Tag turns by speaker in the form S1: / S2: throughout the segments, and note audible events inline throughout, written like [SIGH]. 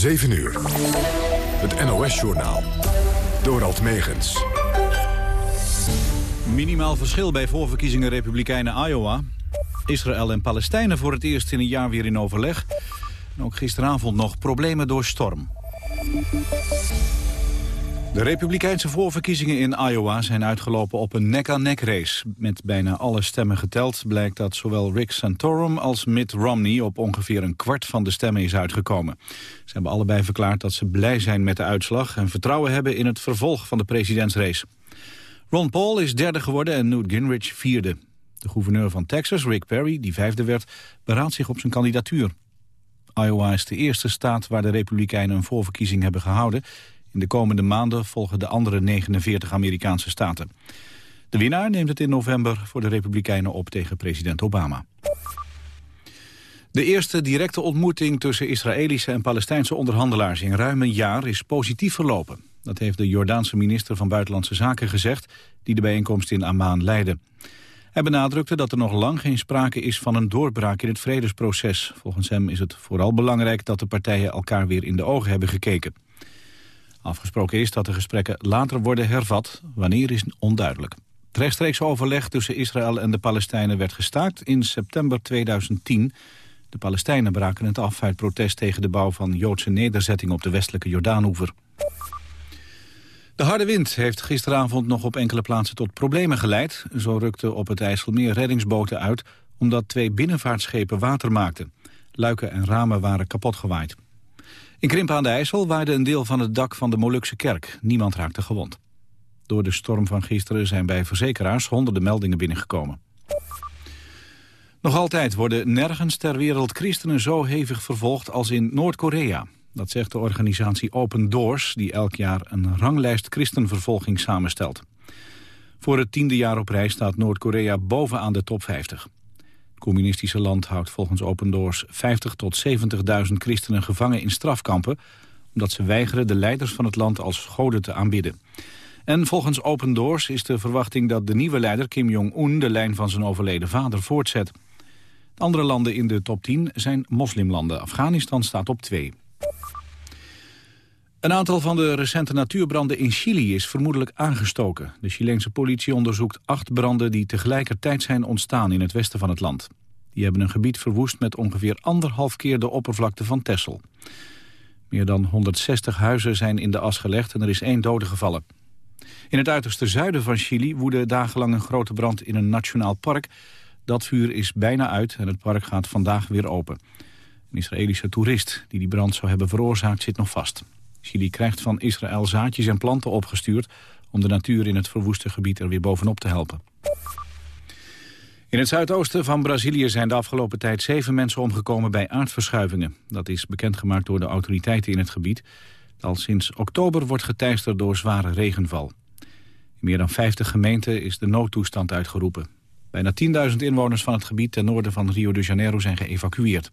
S1: 7 uur. Het NOS-journaal. Dorald Megens.
S2: Minimaal verschil bij voorverkiezingen Republikeinen Iowa. Israël en Palestijnen voor het eerst in een jaar weer in overleg. En ook gisteravond nog problemen door storm. De republikeinse voorverkiezingen in Iowa zijn uitgelopen op een nek-aan-nek race. Met bijna alle stemmen geteld blijkt dat zowel Rick Santorum als Mitt Romney op ongeveer een kwart van de stemmen is uitgekomen. Ze hebben allebei verklaard dat ze blij zijn met de uitslag en vertrouwen hebben in het vervolg van de presidentsrace. Ron Paul is derde geworden en Newt Gingrich vierde. De gouverneur van Texas, Rick Perry, die vijfde werd, beraadt zich op zijn kandidatuur. Iowa is de eerste staat waar de Republikeinen een voorverkiezing hebben gehouden. In de komende maanden volgen de andere 49 Amerikaanse staten. De winnaar neemt het in november voor de Republikeinen op tegen president Obama. De eerste directe ontmoeting tussen Israëlische en Palestijnse onderhandelaars in ruim een jaar is positief verlopen. Dat heeft de Jordaanse minister van Buitenlandse Zaken gezegd, die de bijeenkomst in Amman leidde. Hij benadrukte dat er nog lang geen sprake is van een doorbraak in het vredesproces. Volgens hem is het vooral belangrijk dat de partijen elkaar weer in de ogen hebben gekeken. Afgesproken is dat de gesprekken later worden hervat. Wanneer is onduidelijk. Het rechtstreeks overleg tussen Israël en de Palestijnen werd gestaakt in september 2010. De Palestijnen braken het af uit protest tegen de bouw van Joodse nederzettingen op de westelijke Jordaanoever. De harde wind heeft gisteravond nog op enkele plaatsen tot problemen geleid. Zo rukten op het IJsselmeer reddingsboten uit omdat twee binnenvaartschepen water maakten. Luiken en ramen waren kapot gewaaid. In Krimpen aan de IJssel waaide een deel van het dak van de Molukse kerk. Niemand raakte gewond. Door de storm van gisteren zijn bij verzekeraars honderden meldingen binnengekomen. Nog altijd worden nergens ter wereld christenen zo hevig vervolgd als in Noord-Korea. Dat zegt de organisatie Open Doors, die elk jaar een ranglijst christenvervolging samenstelt. Voor het tiende jaar op rij staat Noord-Korea bovenaan de top 50. Communistische land houdt volgens Open Doors 50 tot 70.000 christenen gevangen in strafkampen... omdat ze weigeren de leiders van het land als goden te aanbidden. En volgens Open Doors is de verwachting dat de nieuwe leider Kim Jong-un... de lijn van zijn overleden vader voortzet. De andere landen in de top 10 zijn moslimlanden. Afghanistan staat op 2. Een aantal van de recente natuurbranden in Chili is vermoedelijk aangestoken. De Chileense politie onderzoekt acht branden die tegelijkertijd zijn ontstaan in het westen van het land. Die hebben een gebied verwoest met ongeveer anderhalf keer de oppervlakte van Texel. Meer dan 160 huizen zijn in de as gelegd en er is één dode gevallen. In het uiterste zuiden van Chili woedde dagenlang een grote brand in een nationaal park. Dat vuur is bijna uit en het park gaat vandaag weer open. Een Israëlische toerist die die brand zou hebben veroorzaakt zit nog vast. Chili krijgt van Israël zaadjes en planten opgestuurd... om de natuur in het verwoeste gebied er weer bovenop te helpen. In het zuidoosten van Brazilië zijn de afgelopen tijd zeven mensen omgekomen bij aardverschuivingen. Dat is bekendgemaakt door de autoriteiten in het gebied. Al sinds oktober wordt geteisterd door zware regenval. In meer dan 50 gemeenten is de noodtoestand uitgeroepen. Bijna 10.000 inwoners van het gebied ten noorden van Rio de Janeiro zijn geëvacueerd.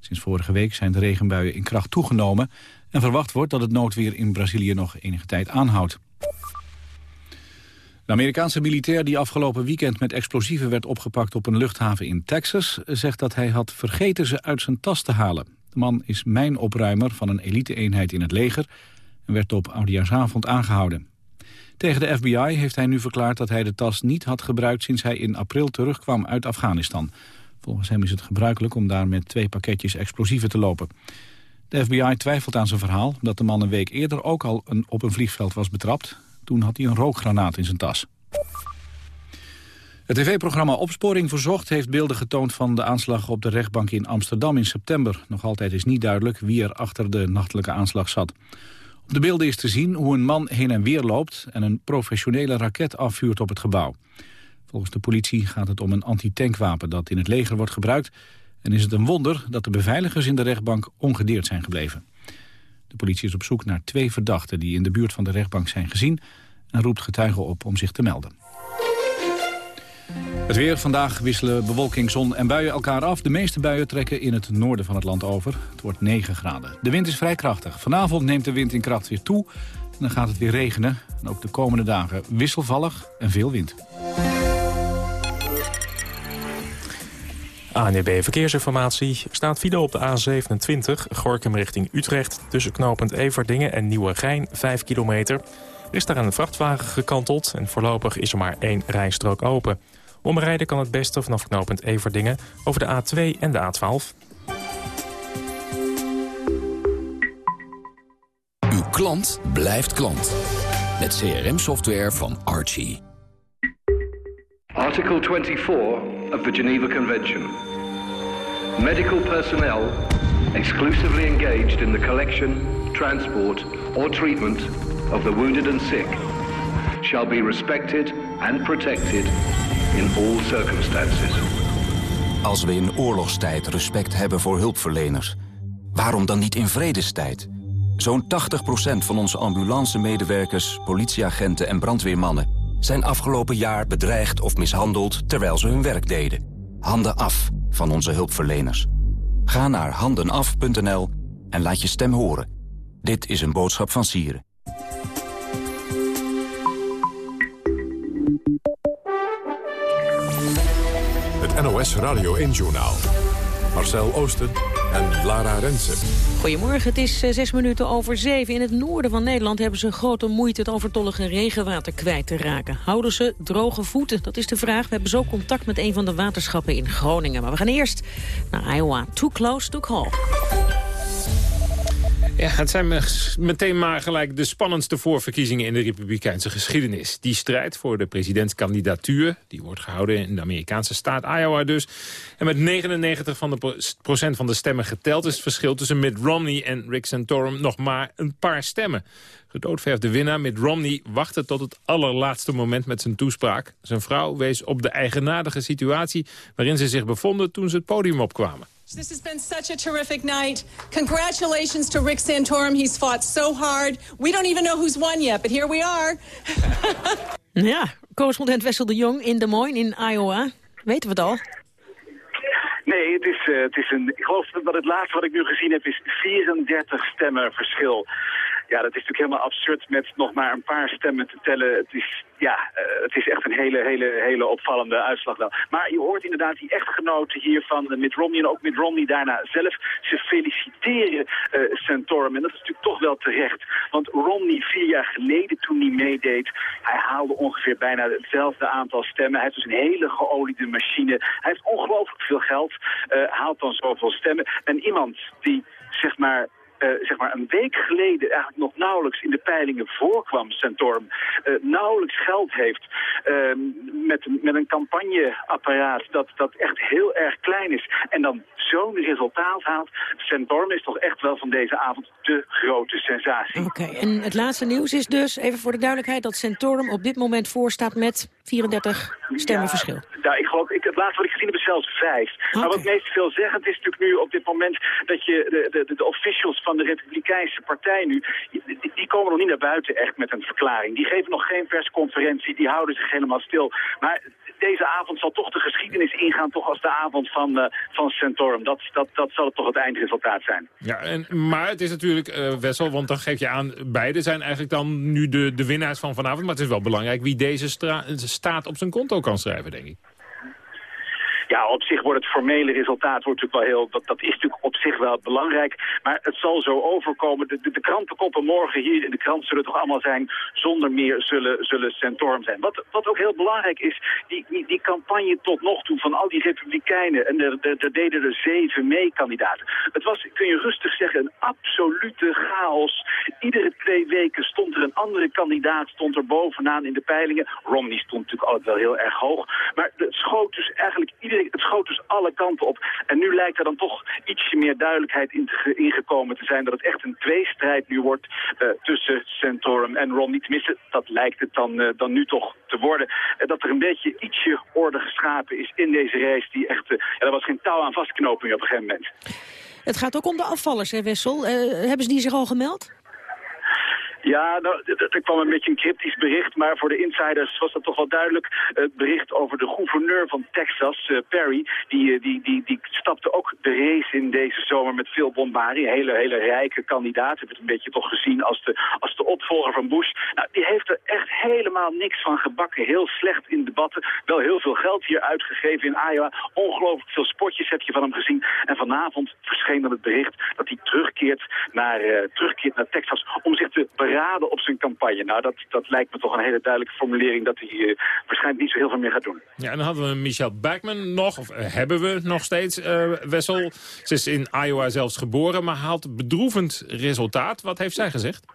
S2: Sinds vorige week zijn de regenbuien in kracht toegenomen... en verwacht wordt dat het noodweer in Brazilië nog enige tijd aanhoudt. De Amerikaanse militair die afgelopen weekend met explosieven werd opgepakt op een luchthaven in Texas... zegt dat hij had vergeten ze uit zijn tas te halen. De man is mijnopruimer van een elite-eenheid in het leger... en werd op oudejaarsavond aangehouden. Tegen de FBI heeft hij nu verklaard dat hij de tas niet had gebruikt... sinds hij in april terugkwam uit Afghanistan. Volgens hem is het gebruikelijk om daar met twee pakketjes explosieven te lopen. De FBI twijfelt aan zijn verhaal dat de man een week eerder ook al op een vliegveld was betrapt. Toen had hij een rookgranaat in zijn tas. Het tv-programma Opsporing Verzocht heeft beelden getoond van de aanslag op de rechtbank in Amsterdam in september. Nog altijd is niet duidelijk wie er achter de nachtelijke aanslag zat. Op de beelden is te zien hoe een man heen en weer loopt en een professionele raket afvuurt op het gebouw. Volgens de politie gaat het om een antitankwapen dat in het leger wordt gebruikt... en is het een wonder dat de beveiligers in de rechtbank ongedeerd zijn gebleven. De politie is op zoek naar twee verdachten die in de buurt van de rechtbank zijn gezien... en roept getuigen op om zich te melden. Het weer. Vandaag wisselen bewolking, zon en buien elkaar af. De meeste buien trekken in het noorden van het land over. Het wordt 9 graden. De wind is vrij krachtig. Vanavond neemt de wind in kracht weer toe. En dan gaat het weer regenen. En ook de komende dagen wisselvallig en veel wind.
S3: ANB Verkeersinformatie. staat file op de A27, Gorkum richting Utrecht... tussen knooppunt Everdingen en Nieuwegein, 5 kilometer. Er is daar een vrachtwagen gekanteld en voorlopig is er maar één rijstrook open. Omrijden kan het beste vanaf knooppunt Everdingen over de A2 en de A12.
S4: Uw klant blijft klant. Met CRM-software van Archie.
S5: Article 24 of the Geneva Convention. Medical personnel exclusively engaged in the collection, transport or treatment of the wounded and sick shall be respected and protected in all circumstances.
S4: Als we in oorlogstijd respect hebben voor hulpverleners, waarom dan niet in vredestijd? Zo'n 80% van onze ambulance-medewerkers, politieagenten en brandweermannen... zijn afgelopen jaar bedreigd of mishandeld terwijl ze hun werk deden. Handen af van onze hulpverleners. Ga naar handenaf.nl en laat je stem horen. Dit is een boodschap van Sieren.
S1: Het NOS Radio 1-journaal. Marcel Oosten en Lara Rensen.
S6: Goedemorgen, het is eh, zes minuten over zeven. In het noorden van Nederland hebben ze grote moeite het overtollige regenwater kwijt te raken. Houden ze droge voeten? Dat is de vraag. We hebben zo contact met een van de waterschappen in Groningen. Maar we gaan eerst naar Iowa. Too close to call.
S7: Ja, het zijn meteen maar gelijk de spannendste voorverkiezingen in de republikeinse geschiedenis. Die strijd voor de presidentskandidatuur, die wordt gehouden in de Amerikaanse staat Iowa dus. En met 99 van de procent van de stemmen geteld is het verschil tussen Mitt Romney en Rick Santorum nog maar een paar stemmen. Gedoodverfde winnaar Mitt Romney wachtte tot het allerlaatste moment met zijn toespraak. Zijn vrouw wees op de eigenaardige situatie waarin ze zich bevonden toen ze het podium opkwamen.
S8: This has been such a terrific night. Congratulations to Rick Santorum. He's fought so hard. We don't even know who's won yet, but here we are. [LAUGHS]
S6: ja, correspondent Wessel de Jong in Des Moines in Iowa. Weten we het al?
S9: Nee, het is, uh, het is een, ik geloof dat het laatste wat ik nu gezien heb is 34 stemmen verschil. Ja, dat is natuurlijk helemaal absurd met nog maar een paar stemmen te tellen. Het is, ja, uh, het is echt een hele, hele, hele opvallende uitslag wel. Maar je hoort inderdaad die echtgenoten hier van uh, Mitt Romney en ook Mitt Romney daarna zelf. Ze feliciteren uh, Santorum en dat is natuurlijk toch wel terecht. Want Romney vier jaar geleden toen hij meedeed, hij haalde ongeveer bijna hetzelfde aantal stemmen. Hij heeft dus een hele geoliede machine. Hij heeft ongelooflijk veel geld, haalt dan zoveel stemmen. En iemand die zeg maar uh, zeg maar een week geleden eigenlijk nog nauwelijks in de peilingen voorkwam, Santorum, uh, nauwelijks geld heeft uh, met, met een campagneapparaat dat, dat echt heel erg klein is en dan zo'n resultaat haalt. Santorum is toch echt wel van deze avond de grote sensatie.
S6: Oké, en het laatste nieuws is dus, even voor de duidelijkheid, dat Santorum op dit moment voorstaat met 34 stemmen verschil. Ja,
S9: nou, ik geloof, ik, het laatste wat ik gezien heb is zelfs vijf. Okay. Maar wat meest veelzeggend is natuurlijk nu op dit moment dat je de, de, de officials van de Republikeinse Partij nu, die, die, komen nog niet naar buiten echt met een verklaring. Die geven nog geen persconferentie, die houden zich helemaal stil. Maar deze avond zal toch de geschiedenis ingaan, toch als de avond van, uh, van Santorum. Dat, dat, dat zal het toch het eindresultaat zijn.
S7: Ja, en, maar het is natuurlijk, uh, Wessel, want dan geef je aan, beide zijn eigenlijk dan nu de, de winnaars van vanavond. Maar het is wel belangrijk wie deze staat op zijn konto kan schrijven, denk ik.
S9: Ja, op zich wordt het formele resultaat wordt natuurlijk wel heel, dat, dat is natuurlijk op zich wel belangrijk. Maar het zal zo overkomen. De, de, de krantenkoppen morgen hier in de krant zullen toch allemaal zijn, zonder meer zullen, zullen Santorum zijn. Wat, wat ook heel belangrijk is, die, die, die campagne tot nog toe van al die republikeinen, en er deden er zeven mee-kandidaten. Het was, kun je rustig zeggen, een absolute chaos. Iedere twee weken stond er een andere kandidaat, stond er bovenaan in de peilingen. Romney stond natuurlijk altijd wel heel erg hoog. Maar het schoot dus eigenlijk iedere het schoot dus alle kanten op. En nu lijkt er dan toch ietsje meer duidelijkheid in te, ingekomen te zijn... dat het echt een tweestrijd nu wordt uh, tussen Santorum en Romney. Tenminste, dat lijkt het dan, uh, dan nu toch te worden. Uh, dat er een beetje ietsje orde geschapen is in deze race... die echt, ja, er was geen touw aan vastknoping op een gegeven moment.
S6: Het gaat ook om de afvallers, hè Wessel. hebben ze die zich al gemeld?
S9: Ja, nou, er kwam een beetje een cryptisch bericht, maar voor de insiders was dat toch wel duidelijk. Het bericht over de gouverneur van Texas, uh, Perry, die, uh, die, die, die stapte ook de race in deze zomer met veel bombardie. Hele, hele rijke kandidaat. Heb het een beetje toch gezien als de, als de opvolger van Bush. Nou, die heeft er echt helemaal niks van gebakken. Heel slecht in debatten. Wel heel veel geld hier uitgegeven in Iowa. Ongelooflijk veel spotjes heb je van hem gezien. En vanavond verscheen dan het bericht dat hij terugkeert naar, uh, terugkeert naar Texas om zich te beraden op zijn campagne. Nou, dat, dat lijkt me toch een hele duidelijke formulering dat hij uh, waarschijnlijk niet zo heel veel meer gaat doen.
S7: Ja, en dan hadden we Michelle Backman nog, of uh, hebben we nog steeds, Wessel. Ze is in Iowa zelfs geboren, maar haalt bedroevend resultaat. Wat heeft zij gezegd?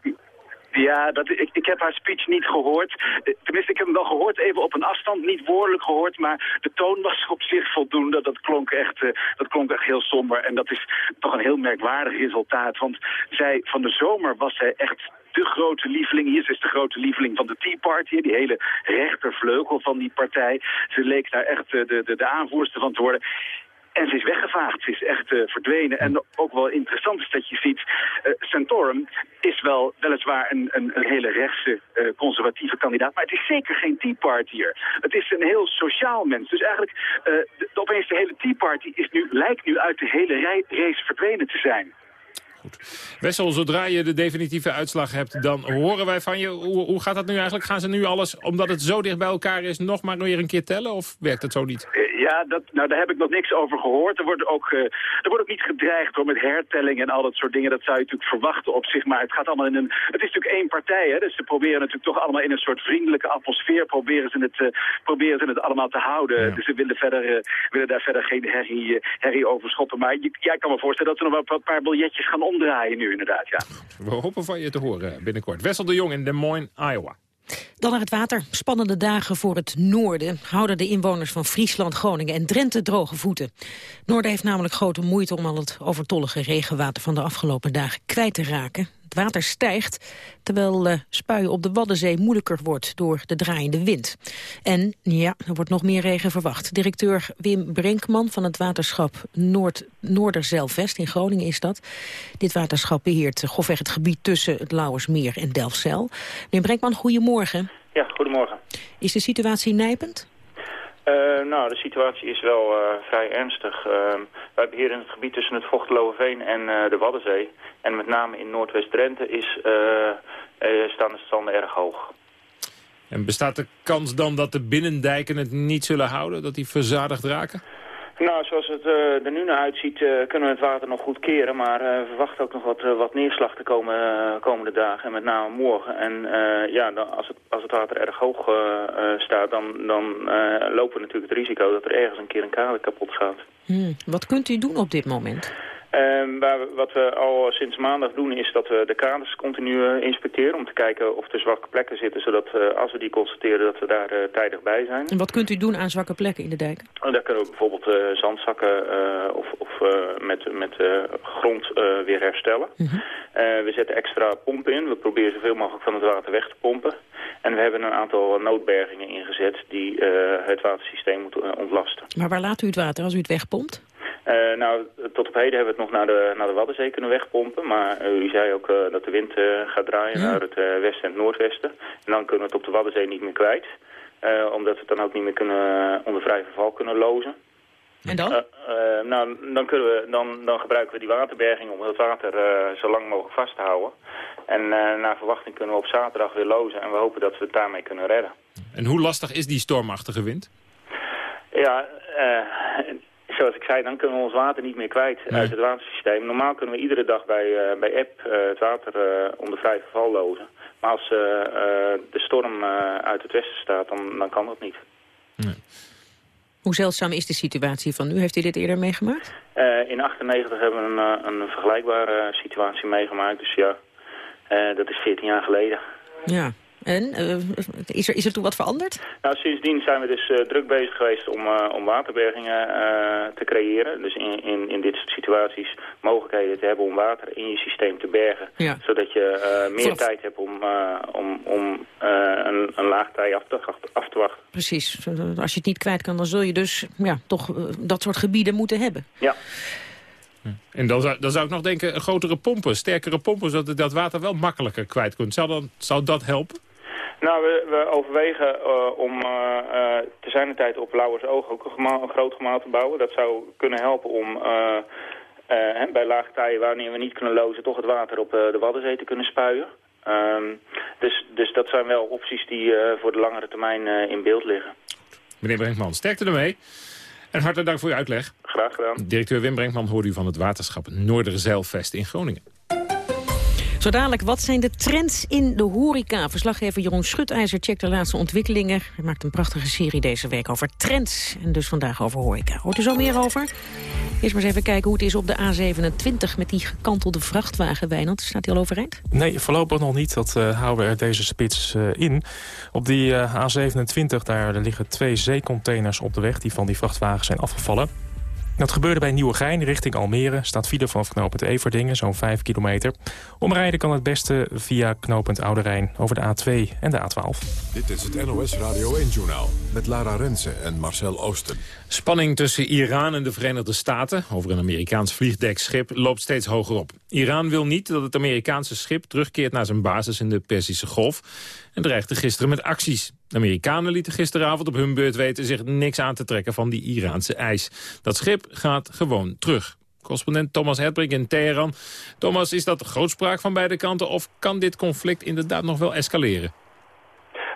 S9: Ja, dat, ik, ik heb haar speech niet gehoord. Tenminste, ik heb hem wel gehoord, even op een afstand. Niet woordelijk gehoord, maar de toon was op zich voldoende. Dat klonk echt, uh, dat klonk echt heel somber. En dat is toch een heel merkwaardig resultaat. Want zij, van de zomer was zij echt de grote lieveling. Hier is de grote lieveling van de Tea Party, die hele rechtervleugel van die partij. Ze leek daar echt de, de, de aanvoerster van te worden. En ze is weggevaagd, ze is echt uh, verdwenen. En ook wel interessant is dat je ziet, uh, Santorum is wel weliswaar een, een, een hele rechtse conservatieve kandidaat, maar het is zeker geen Tea Partyer. Het is een heel sociaal mens. Dus eigenlijk, de, opeens de hele Tea Party is nu, lijkt nu uit de hele race verdwenen te zijn.
S7: Goed. Wessel, zodra je de definitieve uitslag hebt, dan horen wij van je. Hoe, hoe, gaat dat nu eigenlijk? Gaan ze nu alles, omdat het zo dicht bij elkaar is, nog maar weer een keer tellen? Of werkt het zo niet?
S9: Ja, dat, nou, daar heb ik nog niks over gehoord. Er wordt, ook, uh, er wordt ook niet gedreigd door met hertelling en al dat soort dingen. Dat zou je natuurlijk verwachten op zich. Maar het gaat allemaal in een... Het is natuurlijk één partij, hè. Dus ze proberen natuurlijk toch allemaal in een soort vriendelijke atmosfeer... proberen ze het, uh, proberen ze het allemaal te houden. Ja. Dus ze willen, verder, uh, willen daar verder geen herrie, herrie over schoppen. Maar jij kan me voorstellen dat ze nog wel een paar biljetjes gaan omdraaien nu inderdaad, ja.
S7: We hopen van je te horen binnenkort. Wessel de Jong in Des Moines, Iowa.
S6: Dan naar het water. Spannende dagen voor het noorden houden de inwoners van Friesland, Groningen en Drenthe droge voeten. Noorden heeft namelijk grote moeite om al het overtollige regenwater van de afgelopen dagen kwijt te raken. Het water stijgt, terwijl uh, spuien op de Waddenzee moeilijker wordt door de draaiende wind. En ja, er wordt nog meer regen verwacht. Directeur Wim Brinkman van het waterschap Noord Noorderzeilvest in Groningen is dat. Dit waterschap beheert grofweg het gebied tussen het Lauwersmeer en Delfzijl. Meneer Brinkman, goedemorgen.
S10: Ja, goedemorgen.
S6: Is de situatie nijpend?
S10: Uh, nou, de situatie is wel uh, vrij ernstig. Uh, wij beheren het gebied tussen het Vochtlovenveen en de Waddenzee. En met name in Noordwest-Drenthe staan de standen erg hoog.
S7: En bestaat de kans dan dat de binnendijken het niet zullen houden? Dat die verzadigd raken?
S10: Nou, zoals het uh, er nu naar uitziet, uh, kunnen we het water nog goed keren. Maar uh, we verwachten ook nog wat, wat neerslag de komende, komende dagen. En met name morgen. En ja, dan, als, het, als het water erg hoog staat, dan, dan lopen we natuurlijk het risico dat er ergens een keer een kade kapot gaat.
S6: Hmm. Wat kunt u doen op dit moment?
S10: Um, waar we, wat we al sinds maandag doen is dat we de kaders continu inspecteren... om te kijken of er zwakke plekken zitten... zodat uh, als we die constateren dat we daar uh, tijdig bij zijn.
S6: En wat kunt u doen aan zwakke plekken in de dijk?
S10: Daar kunnen we bijvoorbeeld zandzakken of, of met, met grond weer herstellen. -hmm. we zetten extra pompen in. We proberen zoveel mogelijk van het water weg te pompen. En we hebben een aantal noodbergingen ingezet die het watersysteem moeten ontlasten.
S6: Maar waar laat u het water als u het wegpompt?
S10: Uh, nou, tot op heden hebben we het nog naar de, naar de Waddenzee kunnen wegpompen. Maar uh, u zei ook uh, dat de wind gaat draaien ja. naar het westen en het noordwesten. En dan kunnen we het op de Waddenzee niet meer kwijt. omdat we het dan ook niet meer kunnen, onder vrij verval kunnen lozen.
S6: En dan?
S10: nou, dan, kunnen we, dan, dan gebruiken we die waterberging om het water zo lang mogelijk vast te houden. En naar verwachting kunnen we op zaterdag weer lozen. En we hopen dat we het daarmee kunnen redden.
S7: En hoe lastig is die stormachtige wind?
S10: Ja, zoals ik zei, dan kunnen we ons water niet meer kwijt nee. uit het watersysteem. Normaal kunnen we iedere dag bij, uh, bij app uh, het water uh, onder vrij verval lozen. Maar als de storm uit het westen staat, dan, dan kan dat niet. Nee.
S6: Hoe zeldzaam is de situatie van nu? Heeft u dit eerder meegemaakt?
S10: in 98 hebben we een, een vergelijkbare situatie meegemaakt. Dus ja, dat is 14 jaar geleden.
S6: Ja, en uh, is, er, is er toen wat veranderd?
S10: Nou, sindsdien zijn we dus uh, druk bezig geweest om, uh, om waterbergingen te creëren. Dus in, in, in dit soort situaties mogelijkheden te hebben om water in je systeem te bergen. Ja. Zodat je meer Vanaf... tijd hebt om, om, om een, een laagtij af te, af te wachten.
S6: Precies. Als je het niet kwijt kan, dan zul je dus ja, toch dat soort gebieden moeten hebben.
S10: Ja.
S7: En dan zou, dan zou ik nog denken, grotere pompen, sterkere pompen... zodat dat water wel makkelijker kwijt kunt. Zou, dan, zou dat helpen?
S10: Nou, we, we overwegen uh, om uh, uh, te zijn tijd op Lauwers Oog ook een, gemaal, een groot gemaal te bouwen. Dat zou kunnen helpen om bij lage tijden, wanneer we niet kunnen lozen, toch het water op de Waddenzee te kunnen spuien. Um, dus, dus dat zijn wel opties die voor de langere termijn in beeld liggen.
S7: Meneer Brinkman, sterkte ermee. En hartelijk dank voor uw uitleg.
S10: Graag gedaan.
S7: Directeur Wim Brinkman hoorde u van het waterschap Noorderzeilvest in Groningen.
S6: Zo dadelijk, wat zijn de trends in de horeca? Verslaggever Jeroen Schutijzer checkt de laatste ontwikkelingen. Hij maakt een prachtige serie deze week over trends. En dus vandaag over horeca. Hoort u zo meer over? Eerst maar eens even kijken hoe het is op de A27 met die gekantelde vrachtwagen. Wijnand, staat hij al overeind?
S3: Nee, voorlopig nog niet. Dat uh, houden we er deze spits uh, in. Op die uh, A27 daar liggen twee zeecontainers op de weg... die van die vrachtwagen zijn afgevallen. Dat gebeurde bij Nieuwegein richting Almere. Staat file vanaf knooppunt Everdingen, zo'n 5 kilometer. Omrijden kan het beste via knooppunt Oude Rijn over de A2 en de A12.
S1: Dit is het NOS Radio 1-journaal met Lara Rensen en Marcel Oosten.
S7: Spanning tussen Iran en de Verenigde Staten over een Amerikaans vliegdekschip loopt steeds hoger op. Iran wil niet dat het Amerikaanse schip terugkeert naar zijn basis in de Persische Golf en dreigde gisteren met acties. De Amerikanen lieten gisteravond op hun beurt weten zich niks aan te trekken van die Iraanse eis. Dat schip gaat gewoon terug. Correspondent Thomas Hedbrink in Teheran. Thomas, is dat grootspraak van beide kanten of kan dit conflict inderdaad nog wel escaleren?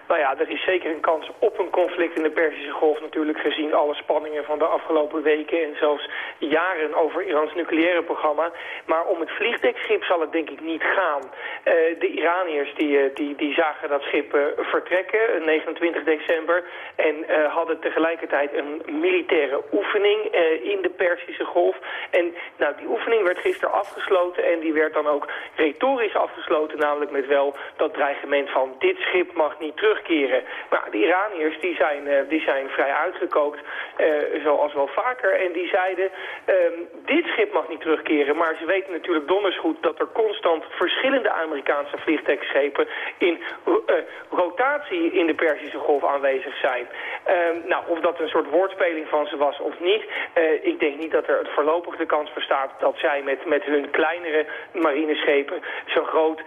S11: Nou ja, er is zeker een kans op een conflict in de Persische Golf natuurlijk gezien alle spanningen van de afgelopen weken en zelfs jaren over Irans nucleaire programma. Maar om het vliegdekschip zal het denk ik niet gaan. Uh, de Iraniërs die, uh, die, die zagen dat schip uh, vertrekken, 29 december, en hadden tegelijkertijd een militaire oefening in de Persische Golf. En nou, die oefening werd gisteren afgesloten en die werd dan ook retorisch afgesloten, namelijk met wel dat dreigement van dit schip mag niet terug Maar de Iraniërs die zijn, uh, die zijn vrij uitgekookt, uh, zoals wel vaker. En die zeiden, um, dit schip mag niet terugkeren. Maar ze weten natuurlijk donders goed dat er constant verschillende Amerikaanse vliegtuigschepen in uh, rotatie in de Persische Golf aanwezig zijn. Um, nou, of dat een soort woordspeling van ze was of niet. ik denk niet dat er het voorlopig de kans bestaat dat zij met, met hun kleinere marineschepen zo'n groot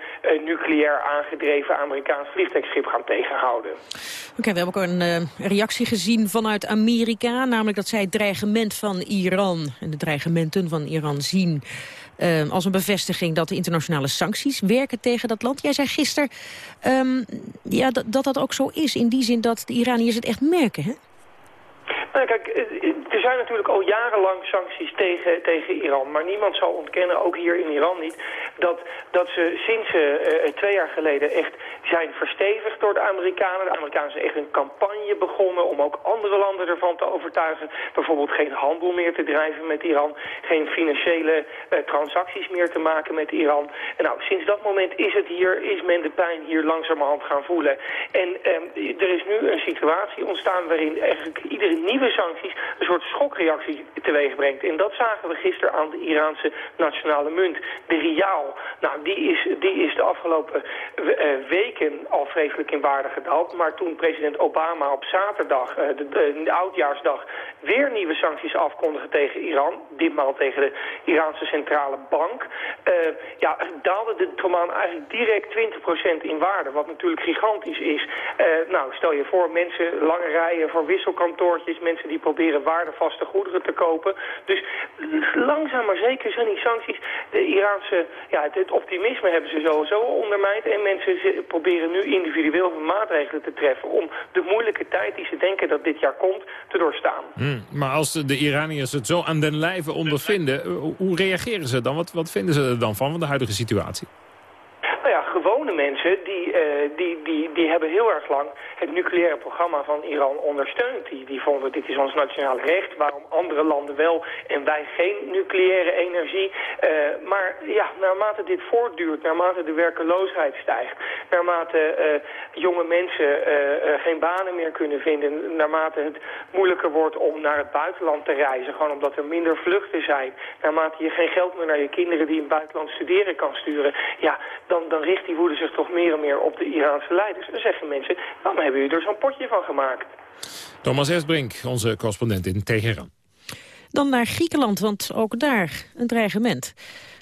S11: nucleair aangedreven Amerikaans vliegtuigschip gaan tegenhouden houden.
S6: Oké, we hebben ook een uh, reactie gezien vanuit Amerika. Namelijk dat zij het dreigement van Iran en de dreigementen van Iran zien... Uh, als een bevestiging dat de internationale sancties werken tegen dat land. Jij zei gisteren um, ja, dat, dat dat ook zo is. In die zin dat de Iraniërs het echt merken, hè?
S11: Nou, kijk, er zijn natuurlijk al jarenlang sancties tegen, tegen Iran. Maar niemand zal ontkennen, ook hier in Iran niet, dat, dat ze sinds uh, twee jaar geleden echt zijn verstevigd door de Amerikanen. De Amerikanen zijn echt een campagne begonnen om ook andere landen ervan te overtuigen. Bijvoorbeeld geen handel meer te drijven met Iran. Geen financiële uh, transacties meer te maken met Iran. En nou, sinds dat moment is het hier, is men de pijn hier langzamerhand gaan voelen. En um, er is nu een situatie ontstaan waarin eigenlijk iedere nieuwe sancties een soort schokreactie teweeg brengt. En dat zagen we gisteren aan de Iraanse nationale munt, de riaal. Nou, die is, die is de afgelopen uh, weken al vreselijk in waarde gedaald. Maar toen president Obama op zaterdag, uh, de, de, oudjaarsdag, weer nieuwe sancties afkondigde tegen Iran, ditmaal tegen de Iraanse centrale bank, uh, ja, daalde de tromaan eigenlijk direct 20% in waarde, wat natuurlijk gigantisch is. nou, stel je voor, mensen lange rijen voor wisselkantoortjes, mensen die proberen waardevaste goederen te kopen. Dus langzaam maar zeker zijn die sancties, de Iraanse, ja, het, optimisme hebben ze sowieso ondermijnd. En mensen proberen nu individueel maatregelen te treffen om de moeilijke tijd die ze denken dat dit jaar komt, te doorstaan.
S7: Hmm, maar als de Iraniërs het zo aan den lijve ondervinden, eh, hoe reageren ze dan? Wat, wat vinden ze er dan van, van de huidige situatie?
S11: Gewone mensen die, uh, die, die, die hebben heel erg lang het nucleaire programma van Iran ondersteund. Die, die vonden dit is ons nationaal recht, waarom andere landen wel en wij geen nucleaire energie. Uh, maar ja, naarmate dit voortduurt, naarmate de werkeloosheid stijgt, naarmate uh, jonge mensen geen banen meer kunnen vinden, naarmate het moeilijker wordt om naar het buitenland te reizen, gewoon omdat er minder vluchten zijn, naarmate je geen geld meer naar je kinderen die in het buitenland studeren kan sturen, ja, dan, dan richt die woede zich toch meer en meer op de Iraanse leiders. Dan zeggen mensen, waarom hebben jullie er zo'n potje van gemaakt?
S7: Thomas Esbrink, onze correspondent in Teheran.
S6: Dan naar Griekenland, want ook daar een dreigement.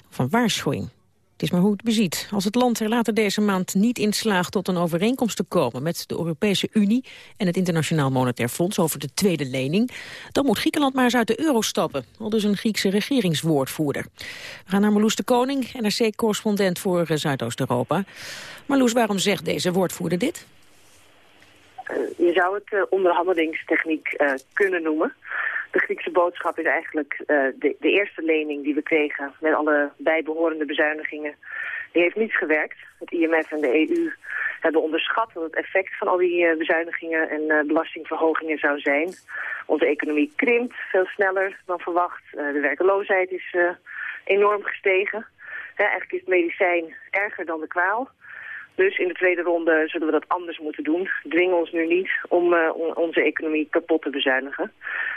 S6: Van waarschuwing. Het is maar hoe het beziet. Als het land er later deze maand niet in slaagt tot een overeenkomst te komen met de Europese Unie en het Internationaal Monetair Fonds over de tweede lening, dan moet Griekenland maar eens uit de euro stappen. Al dus een Griekse regeringswoordvoerder. We gaan naar Marloes de Koning, NRC-correspondent voor eh, Zuidoost-Europa. Marloes, waarom zegt deze woordvoerder dit?
S12: Eh, je zou het uh, onderhandelingstechniek kunnen noemen. De Griekse boodschap is eigenlijk uh, de, de, eerste lening die we kregen met alle bijbehorende bezuinigingen. Die heeft niet gewerkt. Het IMF en de EU hebben onderschat wat het effect van al die uh, bezuinigingen en uh, belastingverhogingen zou zijn. Onze economie krimpt veel sneller dan verwacht. de werkeloosheid is enorm gestegen. eigenlijk is het medicijn erger dan de kwaal. Dus in de tweede ronde zullen we dat anders moeten doen. Dwing ons nu niet om uh, onze economie kapot te bezuinigen.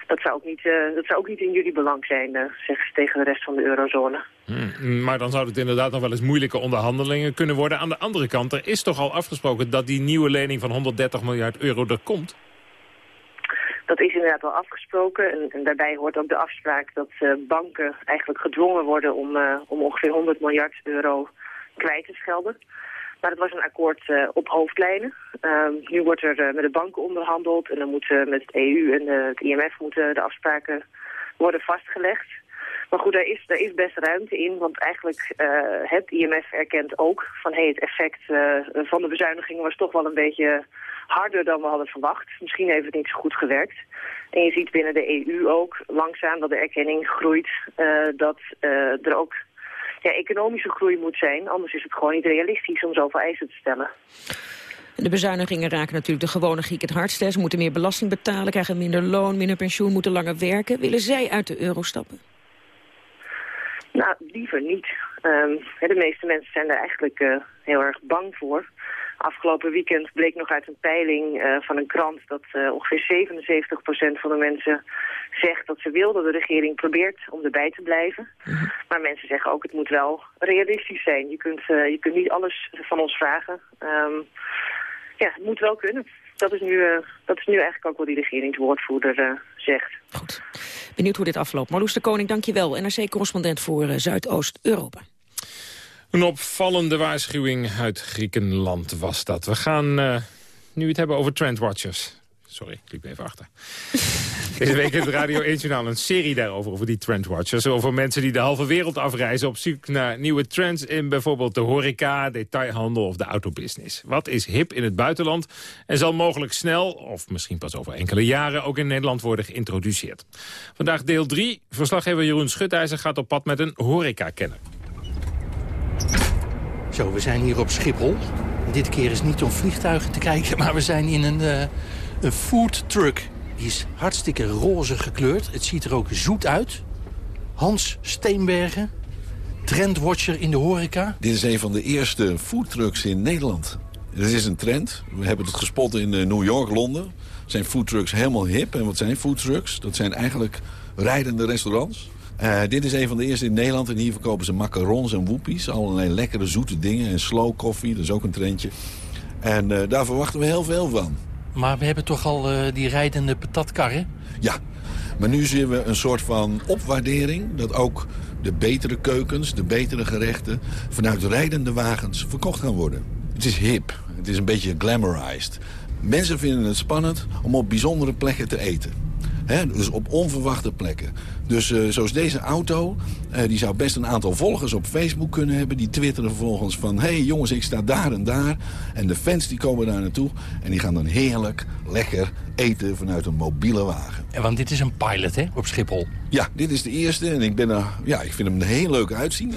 S12: Dat zou ook niet, uh, dat zou ook niet in jullie belang zijn, uh, zeggen ze tegen de rest van de eurozone.
S7: Hmm, maar dan zou het inderdaad nog wel eens moeilijke onderhandelingen kunnen worden. Aan de andere kant, er is toch al afgesproken dat die nieuwe lening van 130 miljard euro er komt?
S12: Dat is inderdaad wel afgesproken. En, en daarbij hoort ook de afspraak dat banken eigenlijk gedwongen worden om, om ongeveer 100 miljard euro kwijt te schelden. Maar het was een akkoord uh, op hoofdlijnen. Uh, nu wordt er uh, met de banken onderhandeld en dan moeten met het EU en het IMF moeten de afspraken worden vastgelegd. Maar goed, daar is, daar is best ruimte in, want eigenlijk het IMF erkent ook van hey, het effect van de bezuinigingen was toch wel een beetje harder dan we hadden verwacht. Misschien heeft het niet zo goed gewerkt. En je ziet binnen de EU ook langzaam dat de erkenning groeit dat er ook ja, economische groei moet zijn. Anders is het gewoon niet realistisch om zoveel eisen te stellen.
S6: De bezuinigingen raken natuurlijk de gewone Griek het hardst. Ze moeten meer belasting betalen, krijgen minder loon, minder pensioen, moeten langer werken. Willen zij uit de euro stappen?
S12: Nou, liever niet. Um, de meeste mensen zijn er eigenlijk uh, heel erg bang voor. Afgelopen weekend bleek nog uit een peiling uh, van een krant dat uh, ongeveer 77% van de mensen zegt dat ze wil dat de regering probeert om erbij te blijven. Mhm. Maar mensen zeggen ook het moet wel realistisch zijn. Je kunt, uh, je kunt niet alles van ons vragen. Um, ja, het moet wel kunnen. Dat is nu, dat is nu eigenlijk ook wat die regeringswoordvoerder zegt.
S6: Goed. Benieuwd hoe dit afloopt. Marloes de Koning, dankjewel. NRC-correspondent voor Zuidoost-Europa.
S7: Een opvallende waarschuwing uit Griekenland was dat. We gaan uh, nu het hebben over trendwatchers. Sorry, ik liep even achter. [LAUGHS] Deze week heeft Radio 1 Journaal een serie daarover, over die trendwatchers. Over mensen die de halve wereld afreizen op zoek naar nieuwe trends... in bijvoorbeeld de horeca, detailhandel of de autobusiness. Wat is hip in het buitenland en zal mogelijk snel... of misschien pas over enkele jaren ook in Nederland worden geïntroduceerd. Vandaag deel 3. Verslaggever Jeroen Schutijzer gaat op pad met een horeca-kenner.
S13: Zo, we zijn hier op Schiphol. Dit keer is niet om vliegtuigen te kijken, [LAUGHS] maar we zijn in een, uh, een food truck. Die is hartstikke roze gekleurd. Het ziet er ook zoet uit. Hans Steenbergen, trendwatcher in de horeca.
S14: Dit is een van de eerste foodtrucks in Nederland. Het is een trend. We hebben het gespot in eh, New York, Londen. Zijn foodtrucks helemaal hip. En wat zijn foodtrucks? Dat zijn eigenlijk rijdende restaurants. Uh, dit is een van de eerste in Nederland. En hier verkopen ze macarons en woepies. Allerlei lekkere zoete dingen. En slow koffie, dat is ook een trendje. En uh, daar verwachten we heel veel van.
S13: Maar we hebben toch al uh, die rijdende patatkarren?
S14: Ja, maar nu zien we een soort van opwaardering... dat ook de betere keukens, de betere gerechten... vanuit rijdende wagens verkocht gaan worden. Het is hip, het is een beetje glamorized. Mensen vinden het spannend om op bijzondere plekken te eten. He, dus op onverwachte plekken. Dus uh, zoals deze auto, uh, die zou best een aantal volgers op Facebook kunnen hebben. Die twitteren vervolgens van, hé hey, jongens, ik sta daar en daar. En de fans die komen daar naartoe. En die gaan dan heerlijk, lekker eten vanuit een mobiele wagen.
S13: En want dit is een pilot, hè, op Schiphol?
S14: Ja, dit is de eerste. En ik, ben er, ja, ik vind hem er heel leuk uitzien.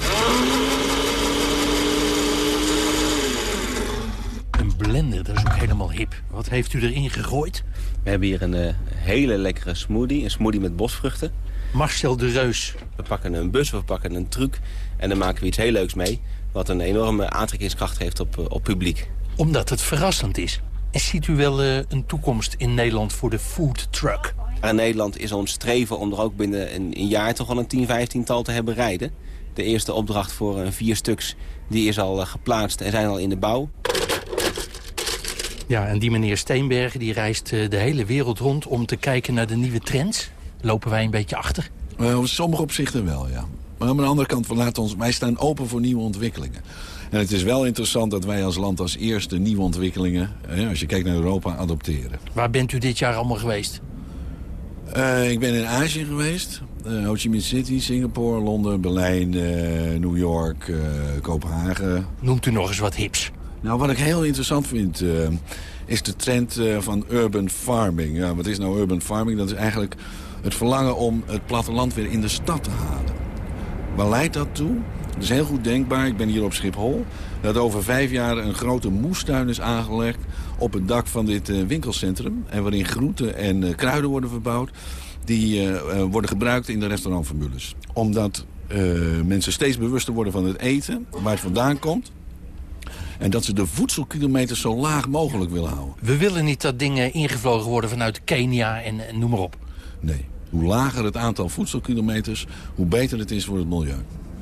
S13: Een blender, dat is ook helemaal hip. Wat heeft u erin gegooid?
S15: We hebben hier een uh, hele lekkere smoothie. Een smoothie met bosvruchten.
S13: Marcel de Reus.
S15: We pakken een bus, we pakken een truc en dan maken we iets heel leuks mee. Wat een enorme aantrekkingskracht heeft op, op publiek.
S13: Omdat het verrassend is. En ziet u wel uh, een toekomst in Nederland voor de food truck?
S15: In Nederland is ons streven om er ook binnen een, een jaar toch al een 10, 15 tal te hebben rijden. De eerste opdracht voor uh, vier stuks die is al geplaatst en zijn al in de bouw.
S13: Ja, en die meneer Steenbergen die reist de hele wereld rond om te kijken naar de nieuwe trends. Lopen wij een beetje achter?
S14: Uh, op sommige opzichten wel, ja. Maar aan de andere kant, laten ons, wij staan open voor nieuwe ontwikkelingen. En het is wel interessant dat wij als land als eerste nieuwe ontwikkelingen... als je kijkt naar Europa, adopteren.
S13: Waar bent u dit jaar allemaal geweest?
S14: Uh, ik ben in Azië geweest. Uh, Ho Chi Minh City, Singapore, Londen, Berlijn, uh, New York, Kopenhagen.
S13: Noemt u nog eens wat hips?
S14: Nou, wat ik heel interessant vind... is de trend van urban farming. Ja, wat is nou urban farming? Dat is eigenlijk het verlangen om het platteland weer in de stad te halen. Waar leidt dat toe? Het is heel goed denkbaar, ik ben hier op Schiphol... dat over vijf jaar een grote moestuin is aangelegd op het dak van dit uh, winkelcentrum... en waarin groenten en kruiden worden verbouwd... die worden gebruikt in de restaurantformules. Omdat mensen steeds bewuster worden van het eten, waar het vandaan komt... En dat ze de voedselkilometers zo laag mogelijk willen houden.
S13: We willen niet dat dingen ingevlogen worden vanuit Kenia en, en noem maar op.
S14: Nee. Hoe lager het aantal voedselkilometers, hoe beter het is voor het milieu.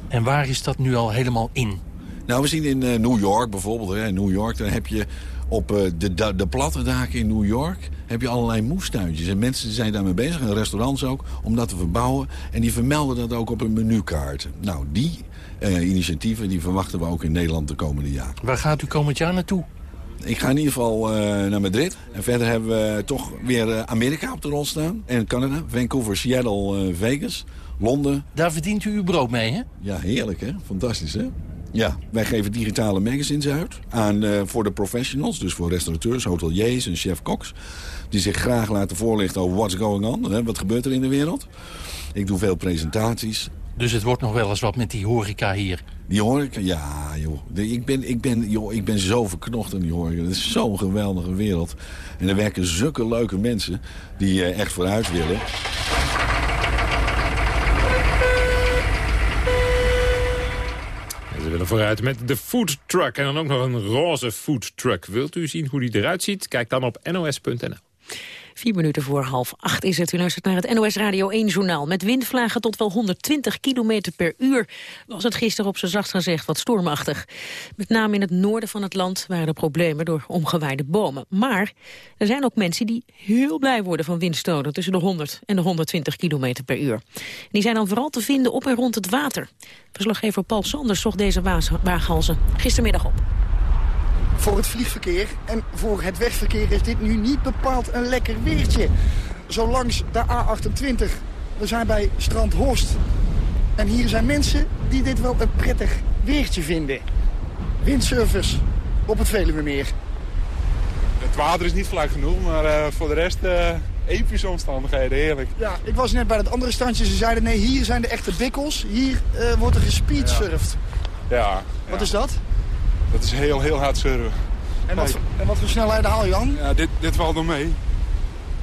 S13: En waar is dat nu al helemaal in?
S14: Nou, we zien in uh, New York bijvoorbeeld. Hè. In New York dan heb je op uh, de, de, de, platte daken in New York heb je allerlei moestuintjes. En mensen zijn daarmee bezig, en restaurants ook, om dat te verbouwen. En die vermelden dat ook op hun menukaarten. Nou, die uh, initiatieven die verwachten we ook in Nederland de komende jaren.
S13: Waar gaat u komend jaar naartoe?
S14: Ik ga in ieder geval uh, naar Madrid. En verder hebben we toch weer uh, Amerika op de rol staan. En Canada, Vancouver, Seattle, Vegas, Londen.
S13: Daar verdient u uw brood mee, hè?
S14: Ja, heerlijk, hè? Fantastisch, hè? Ja, wij geven digitale magazines uit aan, voor de professionals. Dus voor restaurateurs, hoteliers en chef-koks. Die zich graag laten voorlichten over what's going on. Hè? Wat gebeurt er in de wereld? Ik doe veel presentaties.
S13: Dus het wordt nog wel eens wat met die horeca hier?
S14: Die horeca, ja joh. Ik ben, ik ben, joh, ik ben zo verknocht in die horeca. Het is zo'n geweldige wereld. En er werken zulke leuke mensen die uh, echt vooruit willen.
S7: Ze willen vooruit met de food truck. En dan ook nog een roze food truck. Wilt u zien hoe die eruit ziet? Kijk dan op nos.nl.
S6: Vier minuten voor half acht is het. U luistert naar het NOS Radio 1-journaal. Met windvlagen tot wel 120 kilometer per uur was het gisteren op zijn zacht gezegd wat stormachtig. Met name in het noorden van het land waren er problemen door omgewaaide bomen. Maar er zijn ook mensen die heel blij worden van windstoten tussen de 100 en de 120 kilometer per uur. Die zijn dan vooral te vinden op en rond het water. Verslaggever Paul Sanders zocht deze waaghalzen gistermiddag op
S16: voor het vliegverkeer en voor het wegverkeer is dit nu niet bepaald een lekker weertje. Zo langs de A28, we zijn bij Strand Horst. En hier zijn mensen die dit wel een prettig weertje vinden. Windsurfers op het Veluwemeer.
S17: Het water is niet vlak genoeg, maar uh, voor de rest uh, epische omstandigheden, heerlijk.
S16: Ja, ik was net bij het andere strandje. Ze zeiden nee, hier zijn de echte bikkels. Hier uh, wordt er gespeedsurfd.
S17: Ja. ja
S16: Wat
S17: ja.
S16: is dat?
S17: Dat is heel, heel hard surfen.
S16: En wat, en wat voor snelheid haal je dan?
S17: Ja, dit, dit valt nog mee.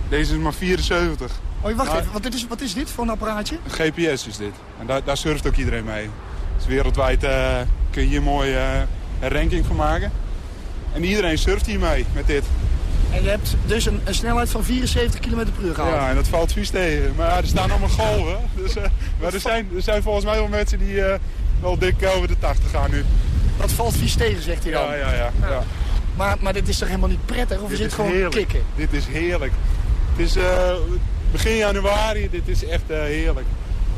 S17: Deze is maar 74.
S16: Oh, wacht even. Wat, dit is, wat is dit voor een apparaatje?
S17: Een GPS is dit. En daar, daar surft ook iedereen mee. Dus wereldwijd uh, kun je hier mooi uh, een ranking van maken. En iedereen surft hiermee met dit.
S16: En je hebt dus een, een snelheid van 74 km per uur gehaald?
S17: Ja, en dat valt vies tegen. Maar er staan allemaal golven. Dus, uh, [LAUGHS] maar er zijn, er zijn volgens mij wel mensen die wel dik over de 80 gaan nu.
S16: Dat valt vies tegen, zegt hij dan.
S17: Ja, ja, ja. ja.
S16: Maar, maar dit is toch helemaal niet prettig? Of
S17: dit
S16: is het gewoon
S17: heerlijk.
S16: kicken?
S17: Dit is heerlijk. Het is uh, begin januari, dit is echt uh, heerlijk.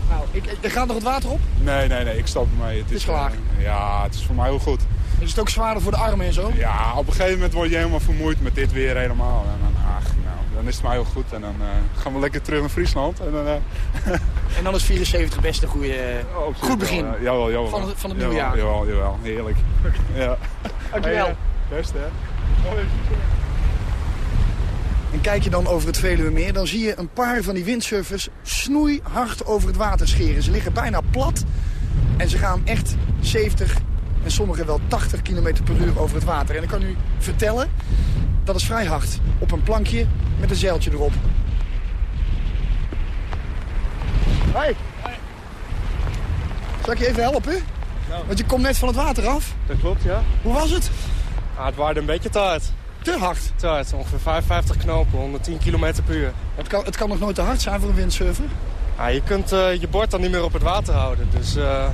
S16: Nou, ik, ik, gaat nog het water op?
S17: Nee, nee, nee, ik stop ermee. Het,
S16: het is, is klaar?
S17: Uh, ja, het is voor mij wel goed.
S16: Is het ook zwaarder voor de armen en zo?
S17: Ja, op een gegeven moment word je helemaal vermoeid met dit weer helemaal. En dan, ach, nou, dan is het mij wel goed. En dan gaan we lekker terug naar Friesland. En dan, [LAUGHS]
S16: en dan is 74 best een goede,
S17: oh,
S16: goed begin
S17: wel, jawel, jawel,
S16: van, het, van het nieuwe jaar.
S17: Jawel, jawel, heerlijk. [LAUGHS] ja.
S16: Dankjewel. Hey,
S17: best, hè.
S16: En kijk je dan over het Veluwemeer, dan zie je een paar van die windsurfers snoeihard over het water scheren. Ze liggen bijna plat en ze gaan echt 70 en sommigen wel 80 km per uur over het water. En ik kan u vertellen, dat is vrij hard. Op een plankje met een zeiltje erop. Hoi. Zal ik je even helpen?
S18: Nou.
S16: Want je komt net van het water af.
S18: Dat klopt, ja.
S16: Hoe was het?
S18: Ah, het waarde een beetje te hard.
S16: Te hard?
S18: Te hard. Ongeveer 55 knopen, 110 km per uur.
S16: Het kan, het kan nog nooit te hard zijn voor een windsurfer?
S18: Ah, je kunt uh, je bord dan niet meer op het water houden. Dus, uh,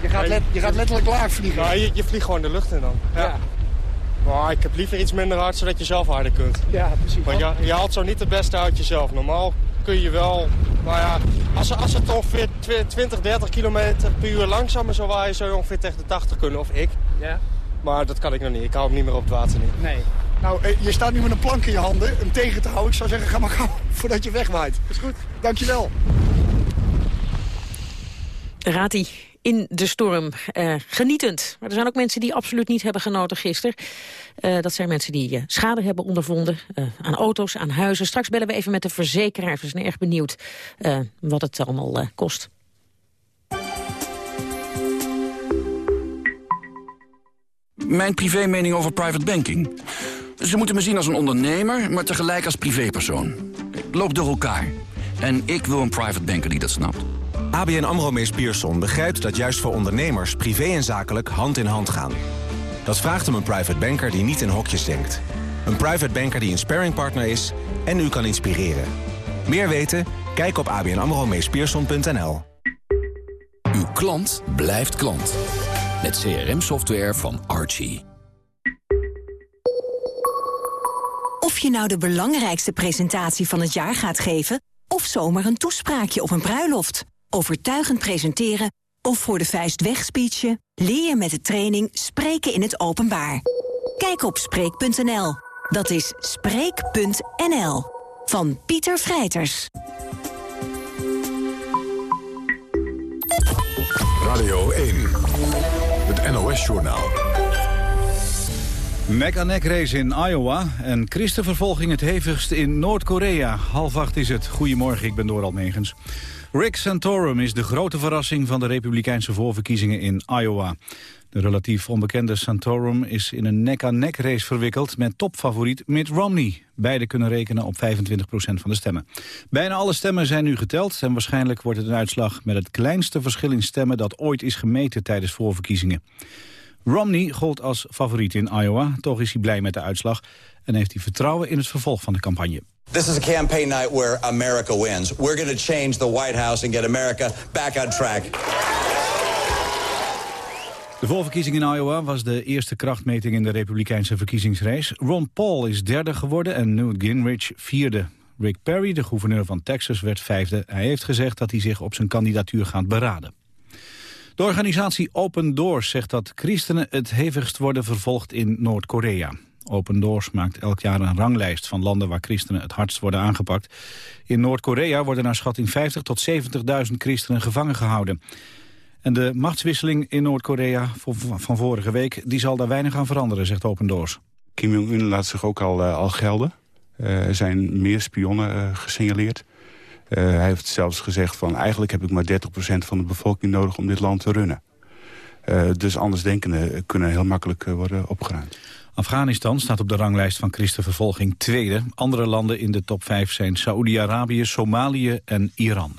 S16: je, gaat let, je gaat letterlijk laag vliegen?
S18: Nou, je, je, vliegt gewoon de lucht in dan. Ja. ja. Maar ik heb liever iets minder hard, zodat je zelf harder kunt.
S16: Ja, precies.
S18: Want je, je haalt zo niet het beste uit jezelf. Normaal kun je wel... Nou ja, als, als het ongeveer 20, 30 kilometer per uur langzamer zou waaien... zou je ongeveer tegen de 80 kunnen, of ik. Ja. Maar dat kan ik nog niet. Ik hou hem niet meer op het water niet.
S16: Nee. Nou, eh, je staat nu met een plank in je handen, hem tegen te houden. Ik zou zeggen, ga maar gauw [LAUGHS] voordat je wegwaait. Is goed. Dankjewel.
S6: Rati in de storm. Uh, genietend. Maar er zijn ook mensen die absoluut niet hebben genoten gisteren. Uh, dat zijn mensen die uh, schade hebben ondervonden aan auto's, aan huizen. Straks bellen we even met de verzekeraars. We zijn erg benieuwd wat het allemaal kost.
S19: Mijn privé mening over private banking. Ze moeten me zien als een ondernemer, maar tegelijk als privépersoon. Loop door elkaar. En ik wil een private banker die dat snapt.
S20: ABN AMRO Mees Pierson begrijpt dat juist voor ondernemers... privé en zakelijk hand in hand gaan. Dat vraagt om een private banker die niet in hokjes denkt. Een private banker die een sparringpartner is en u kan inspireren. Meer weten? Kijk op abnamromeespierson.nl.
S21: Uw klant blijft klant. Met CRM-software van Archie.
S22: Of je nou de belangrijkste presentatie van het jaar gaat geven... of zomaar een toespraakje op een bruiloft. Overtuigend presenteren of voor de vuist wegspeechen... leer je met de training Spreken in het Openbaar. Kijk op Spreek.nl. Dat is Spreek.nl. Van Pieter Vrijters.
S1: Radio 1. Het NOS-journaal.
S2: Nek-aan-nek race in Iowa en christenvervolging het hevigst in Noord-Korea. Half acht is het. Goedemorgen, ik ben Doral Megens. Rick Santorum is de grote verrassing van de republikeinse voorverkiezingen in Iowa. De relatief onbekende Santorum is in een nek-aan-nek race verwikkeld met topfavoriet Mitt Romney. Beide kunnen rekenen op 25% van de stemmen. Bijna alle stemmen zijn nu geteld en waarschijnlijk wordt het een uitslag met het kleinste verschil in stemmen dat ooit is gemeten tijdens voorverkiezingen. Romney gold als favoriet in Iowa, toch is hij blij met de uitslag en heeft hij vertrouwen in het vervolg van de campagne.
S23: This is a campaign night where America wins. We're going to change the White House and get America back on track.
S2: De voorverkiezing in Iowa was de eerste krachtmeting in de republikeinse verkiezingsrace. Ron Paul is derde geworden en Newt Gingrich vierde. Rick Perry, de gouverneur van Texas, werd vijfde. Hij heeft gezegd dat hij zich op zijn kandidatuur gaat beraden. De organisatie Open Doors zegt dat christenen het hevigst worden vervolgd in Noord-Korea. Open Doors maakt elk jaar een ranglijst van landen waar christenen het hardst worden aangepakt. In Noord-Korea worden naar schatting 50 tot 70.000 christenen gevangen gehouden. En de machtswisseling in Noord-Korea van vorige week die zal daar weinig aan veranderen, zegt Open Doors.
S24: Kim Jong-un laat zich ook al, uh, al gelden. Uh, er zijn meer spionnen uh, gesignaleerd. hij heeft zelfs gezegd van eigenlijk heb ik maar 30% van de bevolking nodig om dit land te runnen. dus andersdenkenden kunnen heel makkelijk worden opgeruimd.
S2: Afghanistan staat op de ranglijst van christenvervolging tweede. Andere landen in de top 5 zijn Saoedi-Arabië, Somalië en Iran.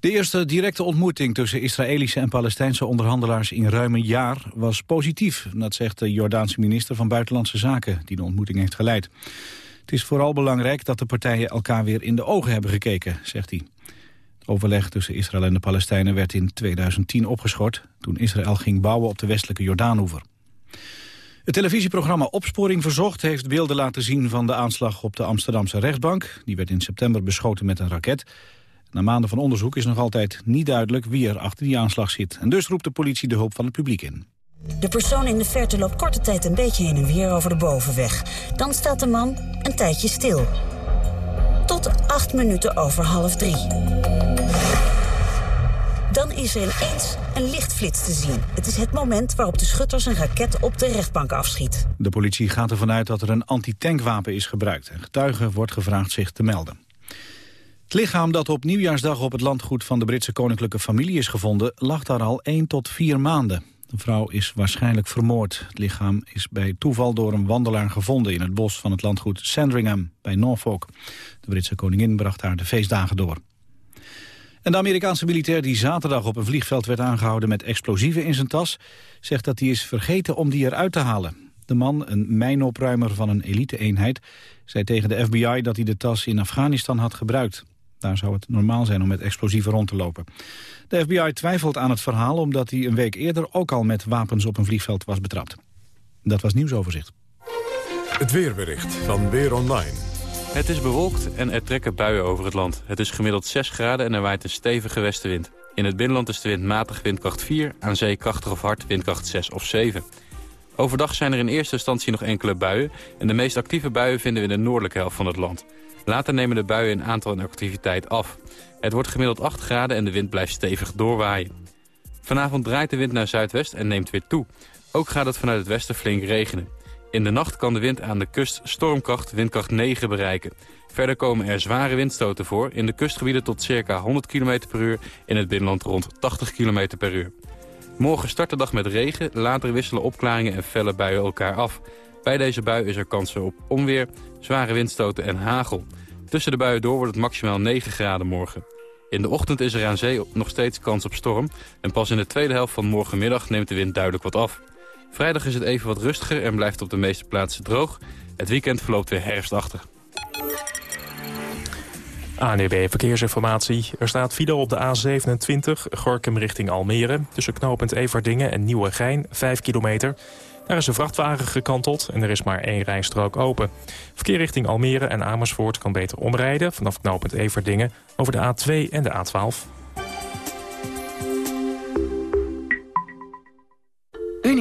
S2: De eerste directe ontmoeting tussen Israëlische en Palestijnse onderhandelaars in ruim een jaar was positief. Dat zegt de Jordaanse minister van Buitenlandse Zaken die de ontmoeting heeft geleid. Het is vooral belangrijk dat de partijen elkaar weer in de ogen hebben gekeken, zegt hij. Het overleg tussen Israël en de Palestijnen werd in 2010 opgeschort... toen Israël ging bouwen op de westelijke Jordaanoever. Het televisieprogramma Opsporing Verzocht heeft beelden laten zien van de aanslag op de Amsterdamse rechtbank. Die werd in september beschoten met een raket. Na maanden van onderzoek is nog altijd niet duidelijk wie er achter die aanslag zit. En dus roept de politie de hulp van het publiek in.
S22: De persoon in de verte loopt korte tijd een beetje heen en weer over de bovenweg. Dan staat de man een tijdje stil. Tot acht minuten over half drie. Dan is er ineens een lichtflits te zien. Het is het moment waarop de schutter zijn raket op de rechtbank afschiet.
S2: De politie gaat ervan uit dat er een antitankwapen is gebruikt. En getuigen wordt gevraagd zich te melden. Het lichaam dat op nieuwjaarsdag op het landgoed van de Britse koninklijke familie is gevonden... lag daar al 1 tot 4 maanden. De vrouw is waarschijnlijk vermoord. Het lichaam is bij toeval door een wandelaar gevonden... in het bos van het landgoed Sandringham bij Norfolk. De Britse koningin bracht daar de feestdagen door. En de Amerikaanse militair die zaterdag op een vliegveld werd aangehouden met explosieven in zijn tas, zegt dat hij is vergeten om die eruit te halen. De man, een mijnopruimer van een elite-eenheid, zei tegen de FBI dat hij de tas in Afghanistan had gebruikt. Daar zou het normaal zijn om met explosieven rond te lopen. De FBI twijfelt aan het verhaal omdat hij een week eerder ook al met wapens op een vliegveld was betrapt. Dat was nieuwsoverzicht.
S1: Het weerbericht van Weer Online.
S25: Het is bewolkt en er trekken buien over het land. Het is gemiddeld 6 graden en er waait een stevige westenwind. In het binnenland is de wind matig windkracht 4, aan zee krachtig of hard windkracht 6 of 7. Overdag zijn er in eerste instantie nog enkele buien... en de meest actieve buien vinden we in de noordelijke helft van het land. Later nemen de buien in aantal en activiteit af. Het wordt gemiddeld 8 graden en de wind blijft stevig doorwaaien. Vanavond draait de wind naar zuidwest en neemt weer toe. Ook gaat het vanuit het westen flink regenen. In de nacht kan de wind aan de kust stormkracht windkracht 9 bereiken. Verder komen er zware windstoten voor. In de kustgebieden tot circa 100 km per uur. In het binnenland rond 80 km per uur. Morgen start de dag met regen. Later wisselen opklaringen en felle buien elkaar af. Bij deze bui is er kansen op onweer, zware windstoten en hagel. Tussen de buien door wordt het maximaal 9 graden morgen. In de ochtend is er aan zee nog steeds kans op storm. En pas in de tweede helft van morgenmiddag neemt de wind duidelijk wat af. Vrijdag is het even wat rustiger en blijft op de meeste plaatsen droog. Het weekend verloopt weer herfstachtig.
S3: ANEB Verkeersinformatie. Er staat file op de A27, Gorkum richting Almere... tussen knooppunt Everdingen en Nieuwegein, 5 kilometer. Daar is een vrachtwagen gekanteld en er is maar één rijstrook open. Verkeer richting Almere en Amersfoort kan beter omrijden... vanaf knooppunt Everdingen over de A2 en de A12.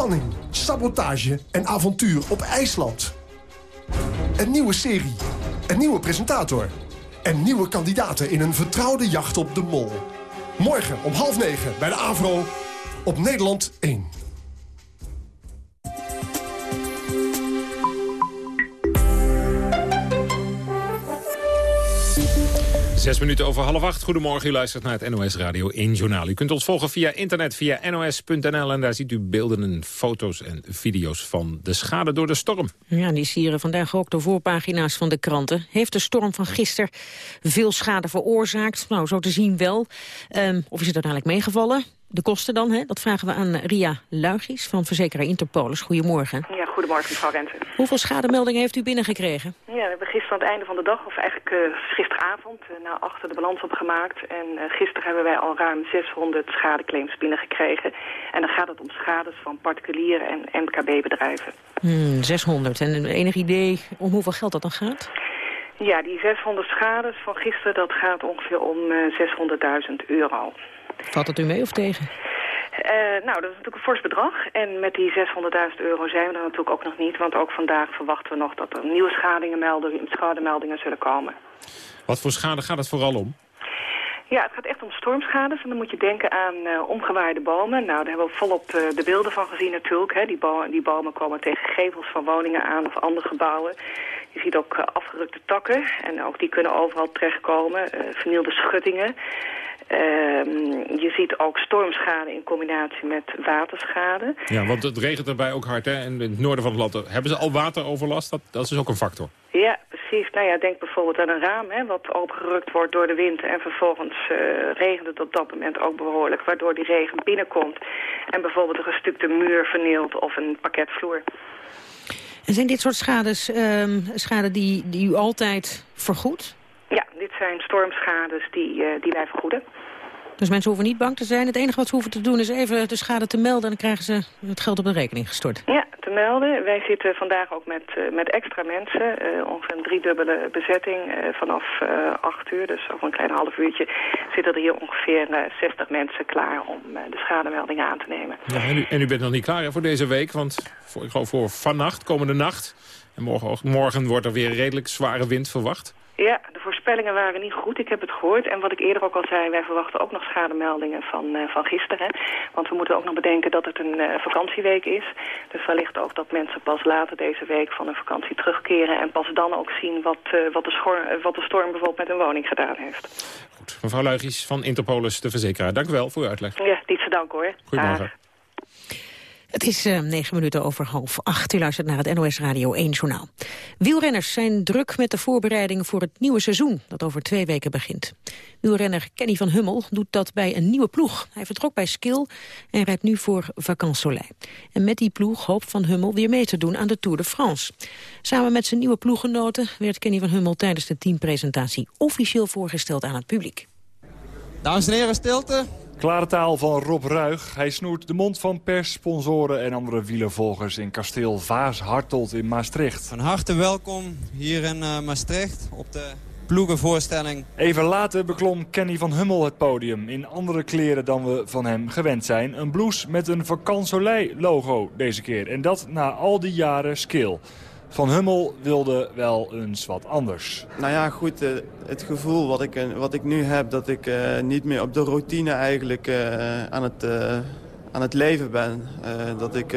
S26: Spanning, sabotage en avontuur op IJsland. Een nieuwe serie. Een nieuwe presentator. En nieuwe kandidaten in een vertrouwde jacht op de mol. Morgen om half negen bij de AVRO op Nederland 1.
S7: Zes minuten over half acht. Goedemorgen, u luistert naar het NOS Radio 1 Journaal. U kunt ons volgen via internet, via nos.nl... en daar ziet u beelden en foto's en video's van de schade door de storm.
S6: Ja, die sieren vandaag ook de voorpagina's van de kranten. Heeft de storm van gisteren veel schade veroorzaakt? Nou, zo te zien wel. Um, of is het uiteindelijk meegevallen? De kosten dan, hè? dat vragen we aan Ria Luigis van verzekeraar Interpolis. Goedemorgen.
S27: Ja, goedemorgen mevrouw Rente.
S6: Hoeveel schademeldingen heeft u binnengekregen?
S27: Ja, we hebben gisteren aan het einde van de dag, of eigenlijk uh, gisteravond, uh, na achter de balans opgemaakt. En uh, gisteren hebben wij al ruim 600 schadeclaims binnengekregen. En dan gaat het om schades van particulieren en MKB-bedrijven.
S6: Hmm, 600. En enig idee om hoeveel geld dat dan gaat?
S27: Ja, die 600 schades van gisteren, dat gaat ongeveer om 600.000 euro.
S6: Valt het u mee of tegen?
S27: Uh, nou, dat is natuurlijk een fors bedrag. En met die 600.000 euro zijn we er natuurlijk ook nog niet. Want ook vandaag verwachten we nog dat er nieuwe schademeldingen zullen komen.
S7: Wat voor schade gaat het vooral om?
S27: Ja, het gaat echt om stormschades. En dan moet je denken aan uh, omgewaaide bomen. Nou, daar hebben we volop uh, de beelden van gezien natuurlijk. Hè. Die, bomen, die bomen komen tegen gevels van woningen aan of andere gebouwen. Je ziet ook uh, afgerukte takken. En ook die kunnen overal terechtkomen. vernielde schuttingen. Ehm, je ziet ook stormschade in combinatie met waterschade.
S7: Ja, want het regent erbij ook hard. Hè? En in het noorden van het land hebben ze al wateroverlast. Dat, dat is ook een factor.
S27: Ja, precies. Nou ja, denk bijvoorbeeld aan een raam hè, wat opengerukt wordt door de wind. En vervolgens uh, regent het op dat moment ook behoorlijk. Waardoor die regen binnenkomt. En bijvoorbeeld een gestukte muur vernielt of een pakketvloer.
S6: En zijn dit soort schades um, schade die, die u altijd vergoedt?
S27: Zijn stormschades die, uh, die wij vergoeden.
S6: Dus mensen hoeven niet bang te zijn. Het enige wat ze hoeven te doen is even de schade te melden... en dan krijgen ze het geld op de rekening gestort.
S27: Ja, te melden. Wij zitten vandaag ook met, uh, met extra mensen. Uh, ongeveer een driedubbele bezetting vanaf acht uur. Dus over een klein half uurtje zitten er hier ongeveer 60 mensen klaar... om de schademeldingen aan te nemen.
S7: Ja, en, u, en u bent nog niet klaar hè, voor deze week? Want voor, ik geloof voor vannacht, komende nacht... en morgen, morgen wordt er weer redelijk zware wind verwacht.
S27: Ja, de voorspellingen waren niet goed. Ik heb het gehoord. En wat ik eerder ook al zei, wij verwachten ook nog schademeldingen van, uh, van gisteren. Want we moeten ook nog bedenken dat het een uh, vakantieweek is. Dus wellicht ook dat mensen pas later deze week van hun vakantie terugkeren... en pas dan ook zien wat, uh, wat, de, schor, wat de storm bijvoorbeeld met hun woning gedaan heeft.
S7: Goed. Mevrouw Luigis van Interpolis, de verzekeraar. Dank u wel voor uw uitleg.
S27: Ja, niet te danken hoor.
S7: Goedemorgen.
S6: Het is uh, negen minuten over half acht. U luistert naar het NOS Radio 1 journaal. Wielrenners zijn druk met de voorbereidingen voor het nieuwe seizoen... dat over twee weken begint. Wielrenner Kenny van Hummel doet dat bij een nieuwe ploeg. Hij vertrok bij Skill en rijdt nu voor Vacances Soleil. En met die ploeg hoopt Van Hummel weer mee te doen aan de Tour de France. Samen met zijn nieuwe ploeggenoten werd Kenny van Hummel... tijdens de teampresentatie officieel voorgesteld aan het publiek.
S28: Dames en heren, stilte.
S29: Klare taal van Rob Ruig. Hij snoert de mond van pers, sponsoren en andere wielervolgers in kasteel Vaas-Hartelt in Maastricht.
S28: Van harte welkom hier in uh, Maastricht op de ploegenvoorstelling.
S29: Even later beklom Kenny van Hummel het podium in andere kleren dan we van hem gewend zijn. Een blouse met een Vacansoleil logo deze keer. En dat na al die jaren skill. Van Hummel wilde wel eens wat anders.
S30: Nou ja, goed, uh, het gevoel wat ik, uh, wat ik nu heb... dat ik uh, niet meer op de routine eigenlijk aan, het, aan het leven ben. dat ik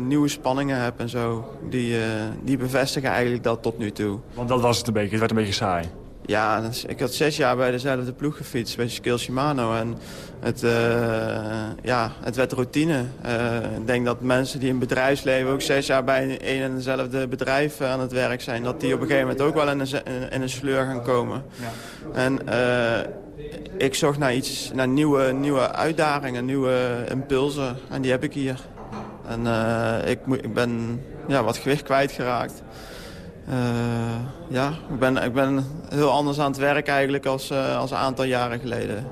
S30: nieuwe spanningen heb en zo. Die, die bevestigen eigenlijk dat tot nu toe.
S29: Want dat was het een beetje, het werd een beetje saai.
S30: Ja, ik had zes jaar bij dezelfde ploeg gefietst, bij Skill Shimano. En het, uh, ja, het werd routine. Uh, ik denk dat mensen die in bedrijfsleven ook zes jaar bij een en dezelfde bedrijf aan het werk zijn... dat die op een gegeven moment ook wel in een, in een sleur gaan komen. En uh, ik zocht naar iets, naar nieuwe, nieuwe uitdagingen, nieuwe impulsen. En die heb ik hier. En ik, ik ben ja, wat gewicht kwijtgeraakt. Uh, ja, ik ben, ik ben heel anders aan het werk eigenlijk als, uh, als een aantal jaren geleden.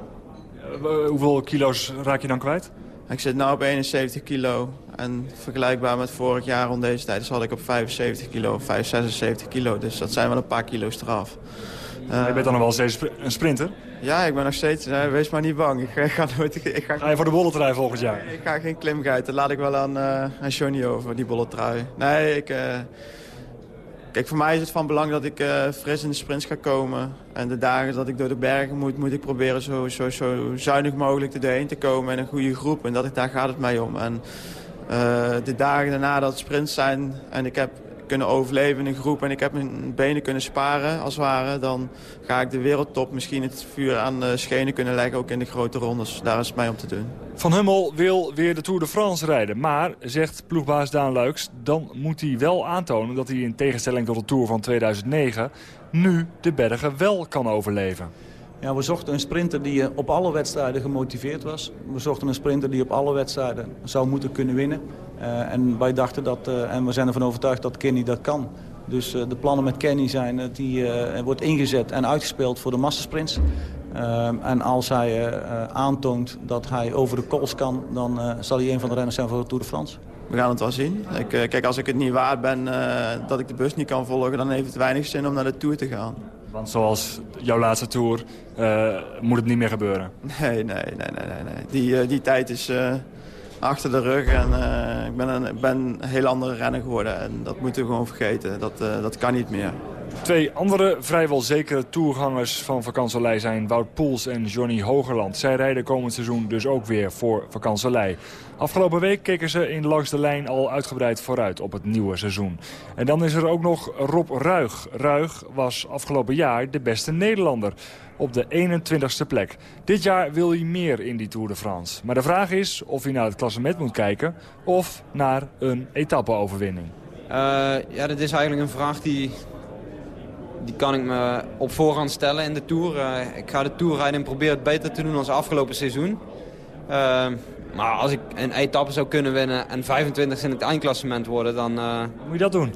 S29: Uh, hoeveel kilo's raak je dan kwijt?
S30: Ik zit nu op 71 kilo. En vergelijkbaar met vorig jaar rond deze tijd zat ik op 75 kilo, 5, 76 kilo. Dus dat zijn wel een paar kilo's eraf.
S29: je bent dan nog wel steeds een sprinter?
S30: Ja, ik ben nog steeds, wees maar niet bang. [LAUGHS] Ik, ga nooit, ik
S29: ga, ga je voor de bolletrui volgend jaar?
S30: Ik ga geen klimgeiten, dat laat ik wel aan, aan Johnny over, die bolletrui. Nee, ik... Kijk, voor mij is het van belang dat ik uh, fris in de sprints ga komen. En de dagen dat ik door de bergen moet, moet ik proberen zo, zo, zo zuinig mogelijk erheen te komen in een goede groep. En dat, daar gaat het mij om. En uh, de dagen daarna dat sprints zijn en ik heb kunnen overleven in een groep en ik heb mijn benen kunnen sparen als het ware, dan ga ik de wereldtop misschien het vuur aan de schenen kunnen leggen, ook in de grote rondes. Daar is het mij om te doen.
S29: Van Hummel wil weer de Tour de France rijden, maar, zegt ploegbaas Daan Luiks, dan moet hij wel aantonen dat hij in tegenstelling tot de Tour van 2009 nu de bergen wel kan overleven.
S31: We zochten een sprinter die op alle wedstrijden gemotiveerd was. We zochten een sprinter die op alle wedstrijden zou moeten kunnen winnen. Uh, en wij dachten dat, uh, en we zijn ervan overtuigd dat Kenny dat kan. Dus de plannen met Kenny zijn dat hij wordt ingezet en uitgespeeld voor de massasprints. en als hij aantoont dat hij over de kools kan, dan zal hij een van de renners zijn voor de Tour de France.
S30: We gaan het wel zien. Ik, kijk, als ik het niet waard ben dat ik de bus niet kan volgen... dan heeft het weinig zin om naar de Tour te gaan.
S29: Want zoals jouw laatste Tour moet het niet meer gebeuren?
S30: Nee, nee, nee, nee. nee. Die, die tijd is achter de rug. En ik ben een, ik ben een heel andere renner geworden. En dat moeten we gewoon vergeten. Dat, dat kan niet meer.
S29: Twee andere vrijwel zekere toergangers van Vakansolei zijn Wout Poels en Johnny Hogerland. Zij rijden komend seizoen dus ook weer voor Vakansolei. Afgelopen week keken ze in Langs de Lijn al uitgebreid vooruit op het nieuwe seizoen. En dan is er ook nog Rob Ruig. Ruig was afgelopen jaar de beste Nederlander op de 21ste plek. Dit jaar wil hij meer in die Tour de France. Maar de vraag is of hij naar het klassement moet kijken of naar een etappeoverwinning.
S28: Uh, ja, dat is eigenlijk een vraag die, die kan ik me op voorhand stellen in de Tour. Uh, ik ga de Tour rijden en probeer het beter te doen dan afgelopen seizoen. Uh, maar als ik een etappe zou kunnen winnen en 25 in het eindklassement worden, dan...
S29: Moet je dat doen?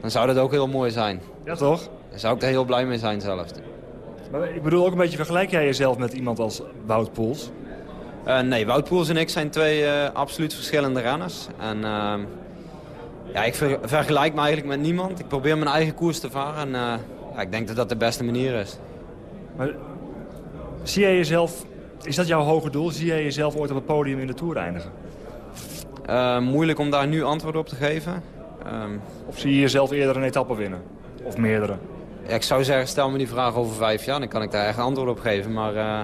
S28: Dan zou dat ook heel mooi zijn.
S29: Ja, toch?
S28: Dan zou ik er heel blij mee zijn zelf.
S29: Maar ik bedoel ook een beetje, vergelijk jij jezelf met iemand als Wout Poels?
S28: Uh, nee, Wout Poels en ik zijn twee uh, absoluut verschillende renners. En uh, ja, ik ver vergelijk me eigenlijk met niemand. Ik probeer mijn eigen koers te varen en ja, ik denk dat dat de beste manier is.
S29: Maar zie jij jezelf, is dat jouw hoge doel? Zie jij jezelf ooit op het podium in de Tour eindigen?
S28: moeilijk om daar nu antwoord op te geven.
S29: Ehm, of zie je jezelf eerder een etappe winnen? Of meerdere?
S28: ik zou zeggen, stel me die vraag over vijf jaar. Dan kan ik daar echt antwoord op geven. Maar uh,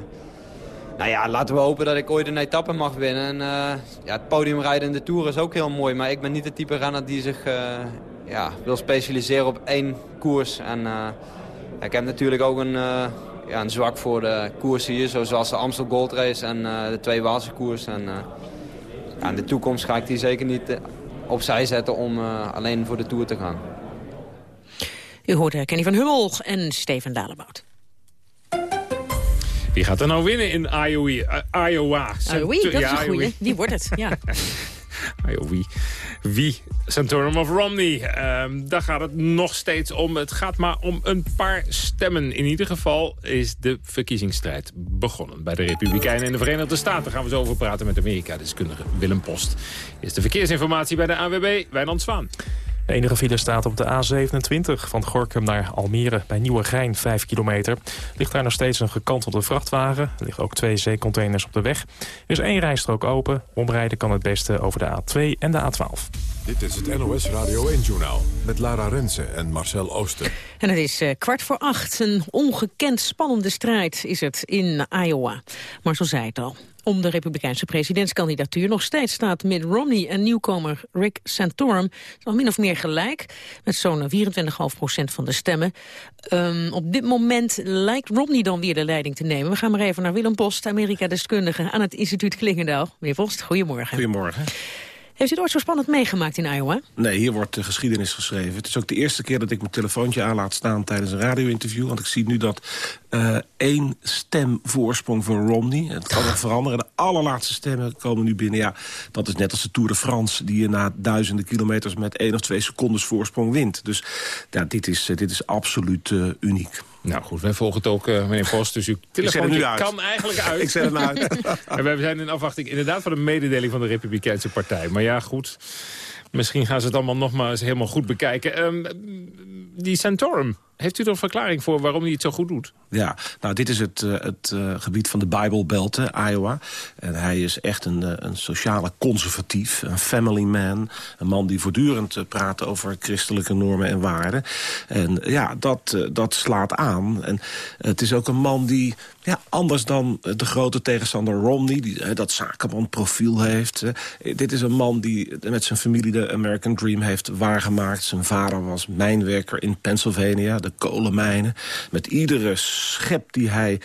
S28: nou ja, laten we hopen dat ik ooit een etappe mag winnen. En, uh, ja, het podiumrijden in de Tour is ook heel mooi. Maar ik ben niet de type renner die zich ja, wil specialiseren op één koers. En ik heb natuurlijk ook een, ja, een zwak voor de koersen hier. Zoals de Amstel Gold Race en de twee Waalse koers. En, ja, in de toekomst ga ik die zeker niet uh, opzij zetten om alleen voor de Tour te gaan.
S6: U hoort Kenny van Hummel en Steven Dalebout.
S7: Wie gaat er nou winnen in Iowa? Iowa.
S6: Iowa, dat is een goeie. Die wordt het, ja. [LAUGHS]
S7: Iowa. Wie? Santorum of Romney. Um, daar gaat het nog steeds om. Het gaat maar om een paar stemmen. In ieder geval is de verkiezingsstrijd begonnen. Bij de Republikeinen in de Verenigde Staten gaan we zo over praten met Amerika-deskundige Willem Post. Is de verkeersinformatie bij de AWB, Wijnand Zwaan.
S3: De enige file staat op de A27 van Gorkum naar Almere bij Nieuwegein, 5 kilometer. Ligt daar nog steeds een gekantelde vrachtwagen. Er liggen ook twee zeecontainers op de weg. Er is één rijstrook open. Omrijden kan het beste over de A2 en de A12.
S1: Dit is het NOS Radio 1-journaal met Lara Rensen en Marcel Ooster.
S6: En het is uh, kwart voor acht. Een ongekend spannende strijd is het in Iowa. Marcel zei het al om de republikeinse presidentskandidatuur. Nog steeds staat Mitt Romney en nieuwkomer Rick Santorum nog min of meer gelijk. Met zo'n 24,5 procent van de stemmen. Um, op dit moment lijkt Romney dan weer de leiding te nemen. We gaan maar even naar Willem Post, Amerika-deskundige aan het instituut Klingendaal. Meneer Post, goedemorgen.
S32: Goedemorgen.
S6: Heeft u het ooit zo spannend meegemaakt in Iowa?
S32: Nee, hier wordt de geschiedenis geschreven. Het is ook de eerste keer dat ik mijn telefoontje aan laat staan tijdens een radio-interview. Want ik zie nu dat uh, één stem voorsprong voor Romney. Het kan nog veranderen. De allerlaatste stemmen komen nu binnen. Ja, dat is net als de Tour de France... die je na duizenden kilometers met één of twee secondes voorsprong wint. Dus ja, dit, is, dit is absoluut uh, uniek.
S7: Nou goed, wij volgen het ook, uh, meneer Post. Dus uw telefoon kan eigenlijk uit.
S32: Ik zet hem uit. [LAUGHS]
S7: en wij zijn in afwachting inderdaad van de mededeling van de Republikeinse Partij. Maar ja, goed. Misschien gaan ze het allemaal nog maar eens helemaal goed bekijken. Um, die Santorum, heeft u er een verklaring voor waarom hij het zo goed doet?
S32: Ja, nou dit is het, uh, het uh, gebied van de Bijbelbelt, Iowa. En hij is echt een, uh, een sociale conservatief, een family man. Een man die voortdurend praat over christelijke normen en waarden. En ja, dat, dat slaat aan. En het is ook een man die, ja, anders dan de grote tegenstander Romney... die dat zakenmanprofiel heeft. dit is een man die met zijn familie de American Dream heeft waargemaakt. Zijn vader was mijnwerker in Pennsylvania, de kolenmijnen. Met iedere schep die hij,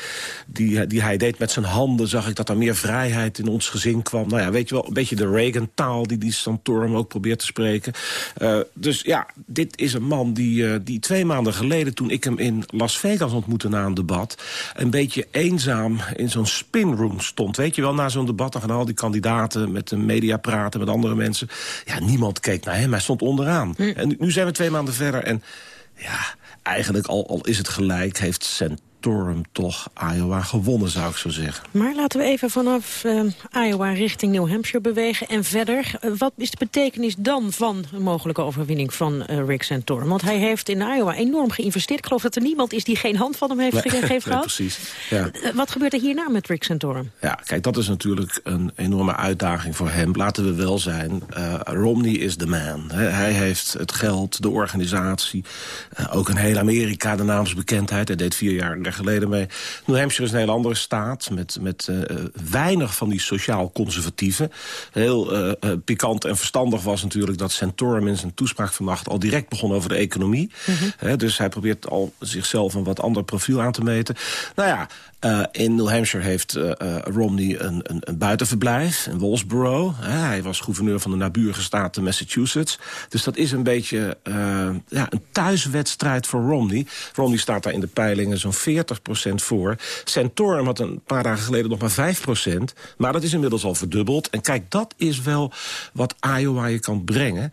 S32: die, die hij deed met zijn handen... zag ik dat er meer vrijheid in ons gezin kwam. Nou ja, weet je wel, een beetje de Reagan-taal die die Santorum ook probeert te spreken. Uh, dus ja, dit is een man die, uh, die twee maanden geleden... toen ik hem in Las Vegas ontmoette na een debat... een beetje eenzaam in zo'n spinroom stond. Weet je wel, na zo'n debat dan gaan al die kandidaten... met de media praten, met andere mensen. Ja, niemand keek naar hem, hij stond onderaan. Hm. En nu zijn we twee maanden verder en ja, eigenlijk al, al is het gelijk... heeft Cent Durham toch Iowa gewonnen, zou ik zo zeggen.
S6: Maar laten we even vanaf uh, Iowa richting New Hampshire bewegen en verder. Uh, wat is de betekenis dan van een mogelijke overwinning van uh, Rick Santorum? Want hij heeft in Iowa enorm geïnvesteerd. Ik geloof dat er niemand is die geen hand van hem heeft nee, gegeven [LAUGHS] nee, gehad.
S32: precies. Ja.
S6: wat gebeurt er hierna met Rick Santorum?
S32: Ja, kijk, dat is natuurlijk een enorme uitdaging voor hem. Laten we wel zijn, Romney is the man. He, hij heeft het geld, de organisatie, ook een hele Amerika, de naamsbekendheid. Hij deed vier jaar geleden mee. New Hampshire is een hele andere staat met, met uh, weinig van die sociaal conservatieven. Heel uh, pikant en verstandig was natuurlijk dat Santorum in zijn toespraak vannacht al direct begon over de economie. Mm -hmm. He, dus hij probeert al zichzelf een wat ander profiel aan te meten. Nou ja, Uh, in New Hampshire heeft uh, uh, Romney een, een, een, buitenverblijf in Wallsboro. hij was gouverneur van de naburige staten Massachusetts. Dus dat is een beetje ja, een thuiswedstrijd voor Romney. Romney staat daar in de peilingen zo'n 40 voor. Santorum had een paar dagen geleden nog maar 5% Maar dat is inmiddels al verdubbeld. En kijk, dat is wel wat Iowa je kan brengen.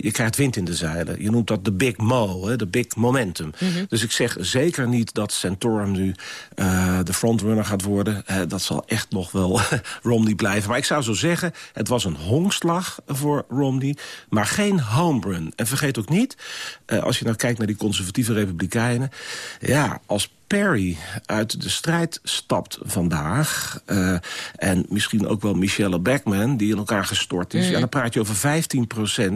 S32: je krijgt wind in de zeilen. Je noemt dat de big mo, de big momentum. Mm -hmm. Dus ik zeg zeker niet dat Santorum nu uh, de frontrunner gaat worden. Uh, dat zal echt nog wel [LAUGHS] Romney blijven. Maar ik zou zo zeggen, het was een honkslag voor Romney, maar geen homerun. En vergeet ook niet, als je nou kijkt naar die conservatieve republikeinen... ja, als Perry uit de strijd stapt vandaag... Uh, en misschien ook wel Michelle Beckman, die in elkaar gestort is... Mm. ja, dan praat je over 15%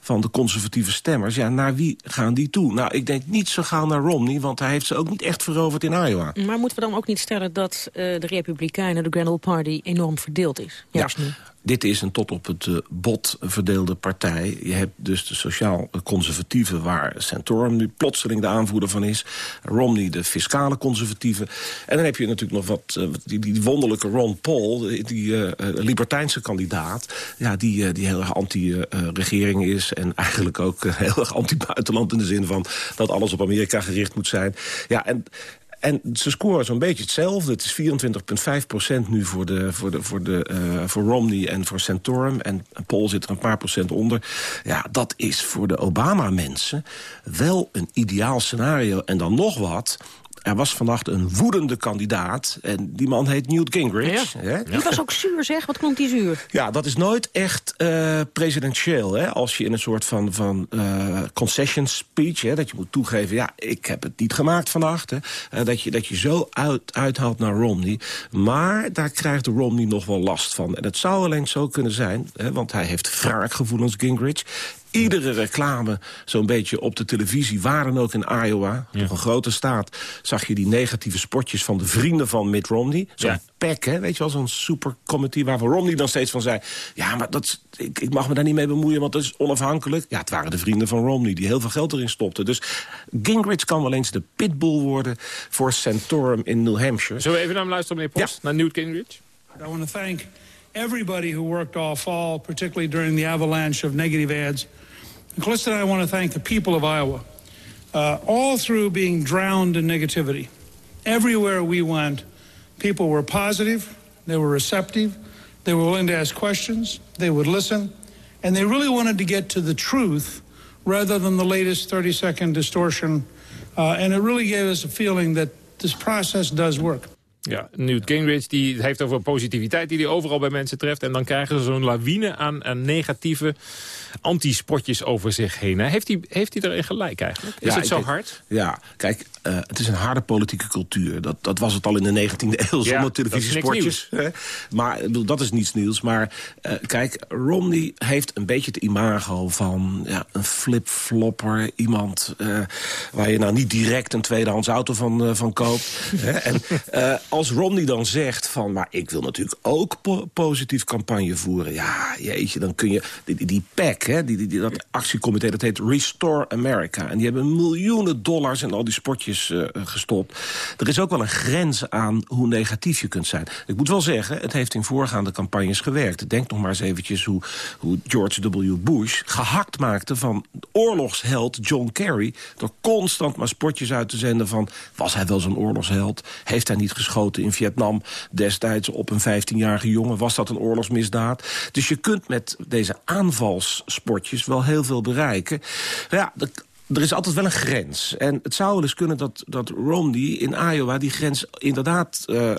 S32: van de conservatieve stemmers. Ja, naar wie gaan die toe? Nou, ik denk niet zo gaan naar Romney... want hij heeft ze ook niet echt veroverd in Iowa.
S6: Maar moeten we dan ook niet stellen dat uh, de Republikeinen... de Grand Old Party enorm verdeeld is?
S32: Ja,
S6: nu?
S32: Dit is een tot op het uh, bot verdeelde partij. Je hebt dus de sociaal-conservatieve... waar Santorum nu plotseling de aanvoerder van is. Romney de fiscale conservatieve. En dan heb je natuurlijk nog wat... Uh, die, die, wonderlijke Ron Paul, die uh, libertijnse kandidaat... Ja, die, die heel erg anti-regering is. En eigenlijk ook heel erg anti-buitenland... in de zin van dat alles op Amerika gericht moet zijn. Ja, en en ze scoren zo'n beetje hetzelfde. Het is 24,5 procent nu voor, de, voor, de, voor, de, uh, voor Romney en voor Santorum. En Paul zit er een paar procent onder. Ja, dat is voor de Obama-mensen wel een ideaal scenario. En dan nog wat er was vannacht een woedende kandidaat. En die man heet Newt Gingrich.
S6: Ja. Die was ook zuur, zeg. Wat klonk die zuur?
S32: Ja, dat is nooit echt uh, presidentieel. Hè? Als je in een soort van, van uh, concession speech... Hè, dat je moet toegeven, ja, ik heb het niet gemaakt vannacht. Hè, uh, dat, je, dat je zo uit, uithaalt naar Romney. Maar daar krijgt Romney nog wel last van. En het zou alleen zo kunnen zijn, hè, want hij heeft wraakgevoelens, Gingrich iedere reclame zo'n beetje op de televisie... waren ook in Iowa, ja. een grote staat... zag je die negatieve spotjes van de vrienden van Mitt Romney. Zo'n ja. pack, hè, weet je wel, zo'n supercommittee... waarvan Romney dan steeds van zei... ja, maar dat, ik, ik mag me daar niet mee bemoeien, want dat is onafhankelijk. Ja, het waren de vrienden van Romney die heel veel geld erin stopten. Dus Gingrich kan wel eens de pitbull worden voor Santorum in New Hampshire.
S7: Zullen we even naar hem luisteren, meneer Post, ja. naar Newt Gingrich?
S33: I want to thank everybody who worked all fall, particularly during the avalanche of negative ads... Calista and I want to thank the people of Iowa, uh, all through being drowned in negativity. Everywhere we went, people were positive, they were receptive, they were willing to ask questions, they would listen, and they really wanted to get to the truth rather than the latest 30 second distortion. Uh, and it really gave us a feeling that this process does work.
S7: Ja, Newt Gingrich die heeft over positiviteit die hij overal bij mensen treft. En dan krijgen ze zo'n lawine aan, aan negatieve antispotjes over zich heen. Heeft hij, heeft hij erin gelijk eigenlijk? Is
S32: ja,
S7: het zo hard?
S32: Ja, kijk, uh, het is een harde politieke cultuur. Dat, dat was het al in de 19e eeuw zonder ja, televisiespotjes. Maar dat is niets nieuws. Maar uh, kijk, Romney heeft een beetje het imago van ja, een flip-flopper. Iemand uh, waar je nou niet direct een tweedehands auto van, van koopt. en als Romney dan zegt van... maar ik wil natuurlijk ook po positief campagne voeren. Ja, jeetje, dan kun je... Die, die PAC, hè, die, die, dat actiecomité, dat heet Restore America. En die hebben miljoenen dollars in al die uh, gestopt. Er is ook wel een grens aan hoe negatief je kunt zijn. Ik moet wel zeggen, het heeft in voorgaande campagnes gewerkt. Denk nog maar eens eventjes hoe, hoe George W. Bush gehakt maakte van oorlogsheld John Kerry... door constant maar spotjes uit te zenden van... was hij wel zo'n oorlogsheld? Heeft hij niet geschoten? in Vietnam destijds op een 15-jarige jongen. Was dat een oorlogsmisdaad? Dus je kunt met deze aanvalssportjes wel heel veel bereiken. Ja, er is altijd wel een grens. En het zou eens kunnen dat, dat Romney in Iowa die grens inderdaad uh,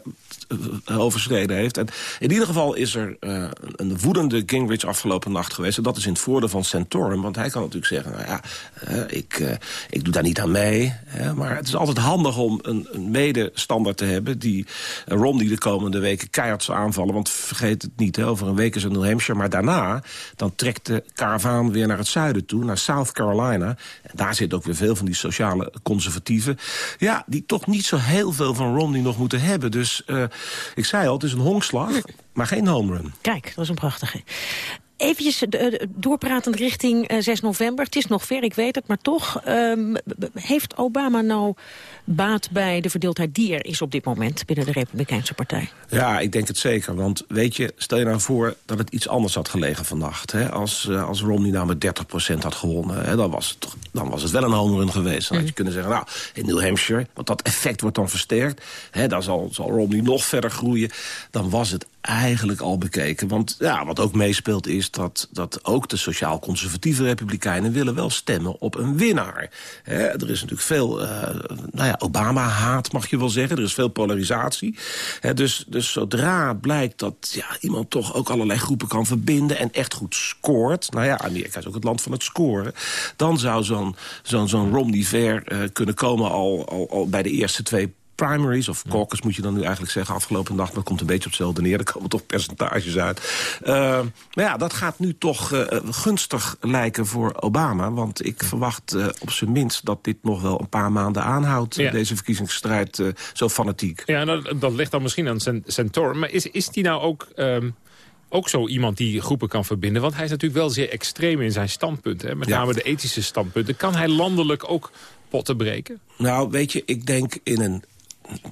S32: overschreden heeft. En in ieder geval is er uh, een woedende Gingrich afgelopen nacht geweest. En dat is in het voordeel van Santorum. Want hij kan natuurlijk zeggen, nou ja, uh, ik, ik doe daar niet aan mee. Maar het is altijd handig om een, een medestander te hebben... die Romney de komende weken keihard zou aanvallen. Want vergeet het niet, hè, over een week is het New Hampshire. Maar daarna, dan trekt de karavaan weer naar het zuiden toe. Naar South Carolina. En daar zitten ook weer veel van die sociale conservatieven. Ja, die toch niet zo heel veel van Romney nog moeten hebben. Dus ik zei al, het is een honkslag, maar geen home run.
S6: Kijk, dat is een prachtige. Eventjes doorpratend richting 6 november. Het is nog ver, ik weet het, maar toch. Um, heeft Obama nou baat bij de verdeeldheid die er is op dit moment... binnen de Republikeinse Partij?
S32: Ja, ik denk het zeker. Want weet je, stel je nou voor dat het iets anders had gelegen vannacht. Hè? Als, als Romney nou met 30% had gewonnen, hè, dan, was het, dan was het wel een home run geweest. Dan had je mm. kunnen zeggen, nou, in New Hampshire... want dat effect wordt dan versterkt, hè, dan zal, zal Romney nog verder groeien... dan was het eigenlijk al bekeken. Want ja, wat ook meespeelt is dat, dat ook de sociaal-conservatieve republikeinen... willen wel stemmen op een winnaar. er is natuurlijk veel uh, nou ja, Obama-haat, mag je wel zeggen. Er is veel polarisatie. dus, dus zodra blijkt dat ja, iemand toch ook allerlei groepen kan verbinden... en echt goed scoort... nou ja, Amerika is ook het land van het scoren... dan zou zo'n zo'n zo'n Romney ver uh, kunnen komen al, al bij de eerste twee primaries, of caucus moet je dan nu eigenlijk zeggen, afgelopen dag. Dat komt een beetje op hetzelfde neer, er komen toch percentages uit. Uh, maar ja, dat gaat nu toch uh, gunstig lijken voor Obama. Want ik verwacht uh, op zijn minst dat dit nog wel een paar maanden aanhoudt. Ja. Deze verkiezingsstrijd zo fanatiek.
S7: Ja, dat, dat ligt dan misschien aan Santorum. Maar is, is die nou ook... Um ook zo iemand die groepen kan verbinden. Want hij is natuurlijk wel zeer extreem in zijn standpunten. Hè? Met name de ethische standpunten. Kan hij landelijk ook potten breken?
S32: Nou, weet je, ik denk in een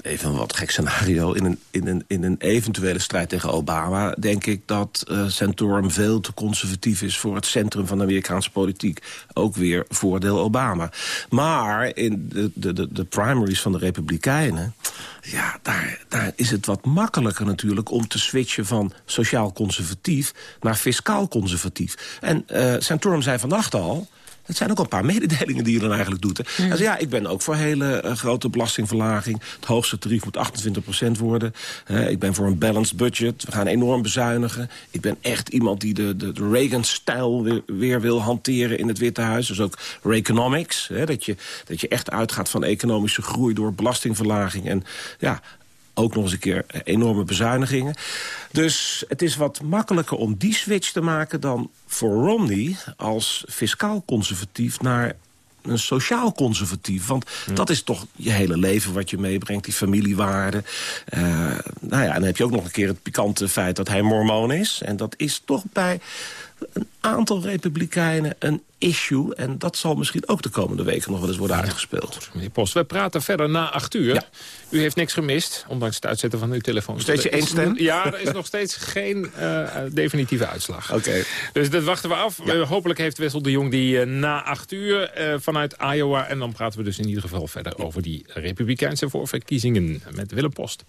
S32: even een wat gek scenario... in een, in een, in een eventuele strijd tegen Obama... denk ik dat uh, Santorum veel te conservatief is... voor het centrum van de Amerikaanse politiek. Ook weer voordeel Obama. Maar in de, de, de, primaries van de Republikeinen... ja, daar, daar is het wat makkelijker natuurlijk... om te switchen van sociaal conservatief naar fiscaal conservatief. En uh, Santorum zei vannacht al... Het zijn ook een paar [LAUGHS] mededelingen die je dan eigenlijk doet. Hè. Ja. ja, ik ben ook voor hele uh, grote belastingverlaging. Het hoogste tarief moet 28% worden. Uh, ik ben voor een balanced budget. We gaan enorm bezuinigen. Ik ben echt iemand die de, de, de Reagan-stijl weer, weer, wil hanteren in het Witte Huis. Dus ook Reaganomics. Hè, dat, je, dat je echt uitgaat van economische groei door belastingverlaging. En ja, ook nog eens een keer enorme bezuinigingen. Dus het is wat makkelijker om die switch te maken dan voor Romney... als fiscaal conservatief naar een sociaal conservatief. Want dat is toch je hele leven wat je meebrengt, die familiewaarden. Uh, nou ja, en dan heb je ook nog een keer het pikante feit dat hij mormoon is. En dat is toch bij een aantal republikeinen een issue. En dat zal misschien ook de komende weken nog wel eens worden uitgespeeld.
S7: Meneer Post, we praten verder na acht uur. Ja. U heeft niks gemist, ondanks het uitzetten van uw telefoon.
S32: Steeds je één stem?
S7: Ja, er is nog steeds geen uh, definitieve uitslag.
S32: Oké.
S7: Dus dat wachten we af. Ja. Uh, hopelijk heeft Wessel de Jong die uh, na acht uur vanuit Iowa. En dan praten we dus in ieder geval verder over die republikeinse voorverkiezingen met Willem Post.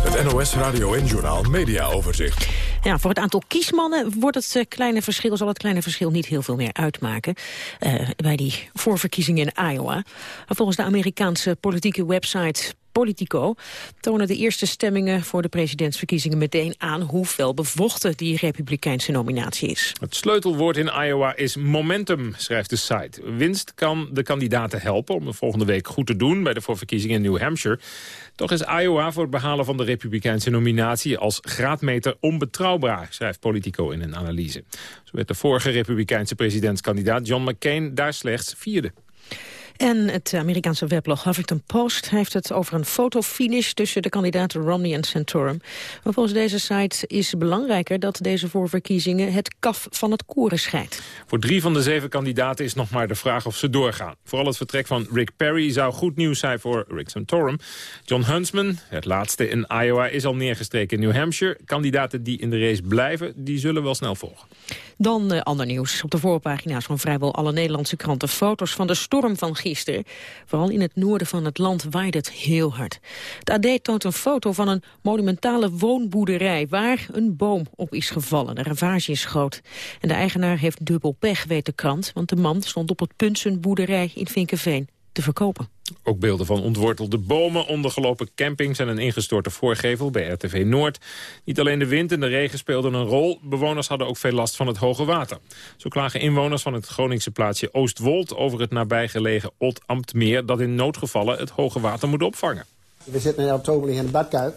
S1: Het NOS Radio en Journaal Media Overzicht.
S6: Ja, voor het aantal kiesmannen wordt het uh, kleine verschil, zal het kleine verschil niet heel veel meer uitmaken uh, bij die voorverkiezingen in Iowa. Volgens de Amerikaanse politieke website Politico tonen de eerste stemmingen voor de presidentsverkiezingen meteen aan hoe fel bevochten die republikeinse nominatie is.
S7: Het sleutelwoord in Iowa is momentum, schrijft de site. Winst kan de kandidaten helpen om de volgende week goed te doen bij de voorverkiezingen in New Hampshire. Toch is Iowa voor het behalen van de republikeinse nominatie als graadmeter onbetrouwbaar, schrijft Politico in een analyse. Zo werd de vorige republikeinse presidentskandidaat John McCain daar slechts vierde.
S6: En het Amerikaanse weblog Huffington Post heeft het over een fotofinish tussen de kandidaten Romney en Santorum. Maar volgens deze site is het belangrijker dat deze voorverkiezingen het kaf van het koeren scheidt.
S7: Voor drie van de zeven kandidaten is nog maar de vraag of ze doorgaan. Vooral het vertrek van Rick Perry zou goed nieuws zijn voor Rick Santorum. John Huntsman, het laatste in Iowa, is al neergestreken in New Hampshire. Kandidaten die in de race blijven, die zullen wel snel volgen.
S6: Dan uh, ander nieuws. Op de voorpagina's van vrijwel alle Nederlandse kranten foto's van de storm van gisteren. Vooral in het noorden van het land waait het heel hard. De AD toont een foto van een monumentale woonboerderij... waar een boom op is gevallen. De ravage is groot. En de eigenaar heeft dubbel pech, weet de krant... want de man stond op het punt zijn boerderij in Vinkenveen te verkopen.
S7: Ook beelden van ontwortelde bomen, ondergelopen campings en een ingestorte voorgevel bij RTV Noord. Niet alleen de wind en de regen speelden een rol. Bewoners hadden ook veel last van het hoge water. Zo klagen inwoners van het Groningse plaatsje Oostwold over het nabijgelegen Old-Ambtmeer dat in noodgevallen het hoge water moet opvangen.
S34: We zitten in oktober in de badkuip.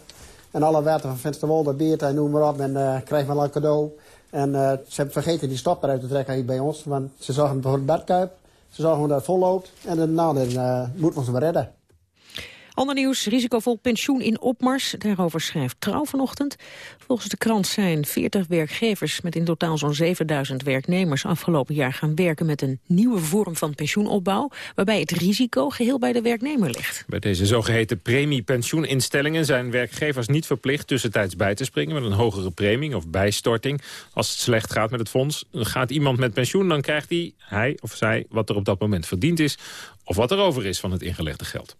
S34: En alle water van Vensterwolde, Beert en noem maar op. En uh, krijgen we al een cadeau. En uh, ze hebben vergeten die stop eruit te trekken hier bij ons. Want ze zorgen voor de badkuip. Ze zorgen dat het vol loopt en dan, nou, dan moeten we ze maar redden.
S6: Ander nieuws, risicovol pensioen in opmars. Daarover schrijft Trouw vanochtend. Volgens de krant zijn 40 werkgevers met in totaal zo'n 7000 werknemers afgelopen jaar gaan werken met een nieuwe vorm van pensioenopbouw, waarbij het risico geheel bij de werknemer ligt.
S7: Bij deze zogeheten premiepensioeninstellingen zijn werkgevers niet verplicht tussentijds bij te springen met een hogere premie of bijstorting. Als het slecht gaat met het fonds, gaat iemand met pensioen, dan krijgt hij, hij of zij, wat er op dat moment verdiend is, of wat er over is van het ingelegde geld.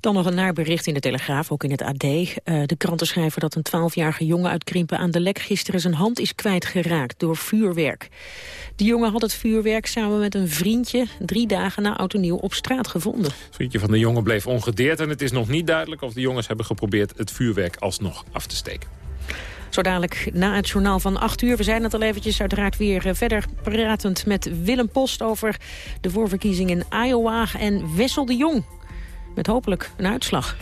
S6: Dan nog een naarbericht in de Telegraaf, ook in het AD. Uh, de kranten schrijven dat een 12-jarige jongen uit Krimpen aan de Lek gisteren zijn hand is kwijtgeraakt door vuurwerk. De jongen had het vuurwerk samen met een vriendje drie dagen na oud nieuw op straat gevonden. Het
S7: vriendje van de jongen bleef ongedeerd en het is nog niet duidelijk of de jongens hebben geprobeerd het vuurwerk alsnog af te steken.
S6: Zo dadelijk na het journaal van 8 uur. We zijn het al eventjes uiteraard weer eh, verder pratend met Willem Post... over de voorverkiezingen in Iowa en Wessel de Jong. Met hopelijk een uitslag.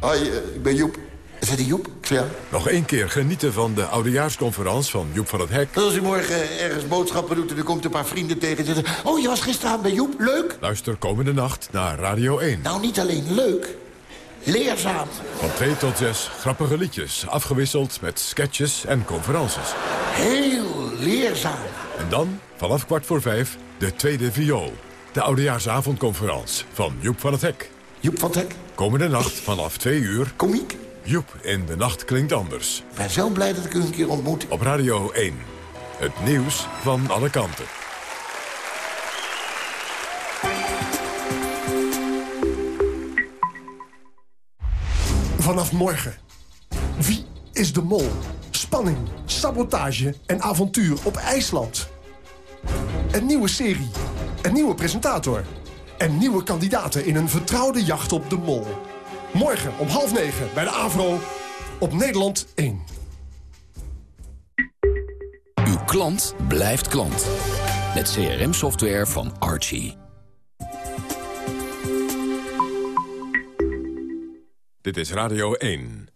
S35: Hoi, eh, ik ben Joep. Zet die Joep? Ja.
S1: Nog één keer genieten van de oudejaarsconferentie van Joep van het Hek.
S35: Als u morgen ergens boodschappen doet en u komt een paar vrienden tegen... en zeggen, oh, je was gisteravond bij Joep, leuk?
S1: Luister komende nacht naar Radio 1.
S35: Nou, niet alleen leuk, leerzaam.
S1: Van 2 tot 6 grappige liedjes, afgewisseld met sketches en conferences.
S35: Heel leerzaam.
S1: En dan, vanaf kwart voor vijf, de tweede viool. De oudejaarsavondconferentie van Joep van het Hek.
S35: Joep van het Hek?
S1: Komende nacht vanaf 2 uur.
S35: Komiek?
S1: Joep in de nacht klinkt anders.
S35: Ik ben zo blij dat ik u een keer ontmoet.
S1: Op Radio 1. Het nieuws van alle kanten.
S26: Vanaf morgen. Wie is de mol? Spanning, sabotage en avontuur op IJsland. Een nieuwe serie. Een nieuwe presentator. En nieuwe kandidaten in een vertrouwde jacht op de mol. Morgen om half negen bij de AVRO op Nederland 1.
S36: Uw klant blijft klant. Met CRM-software van Archie.
S1: Dit is Radio 1.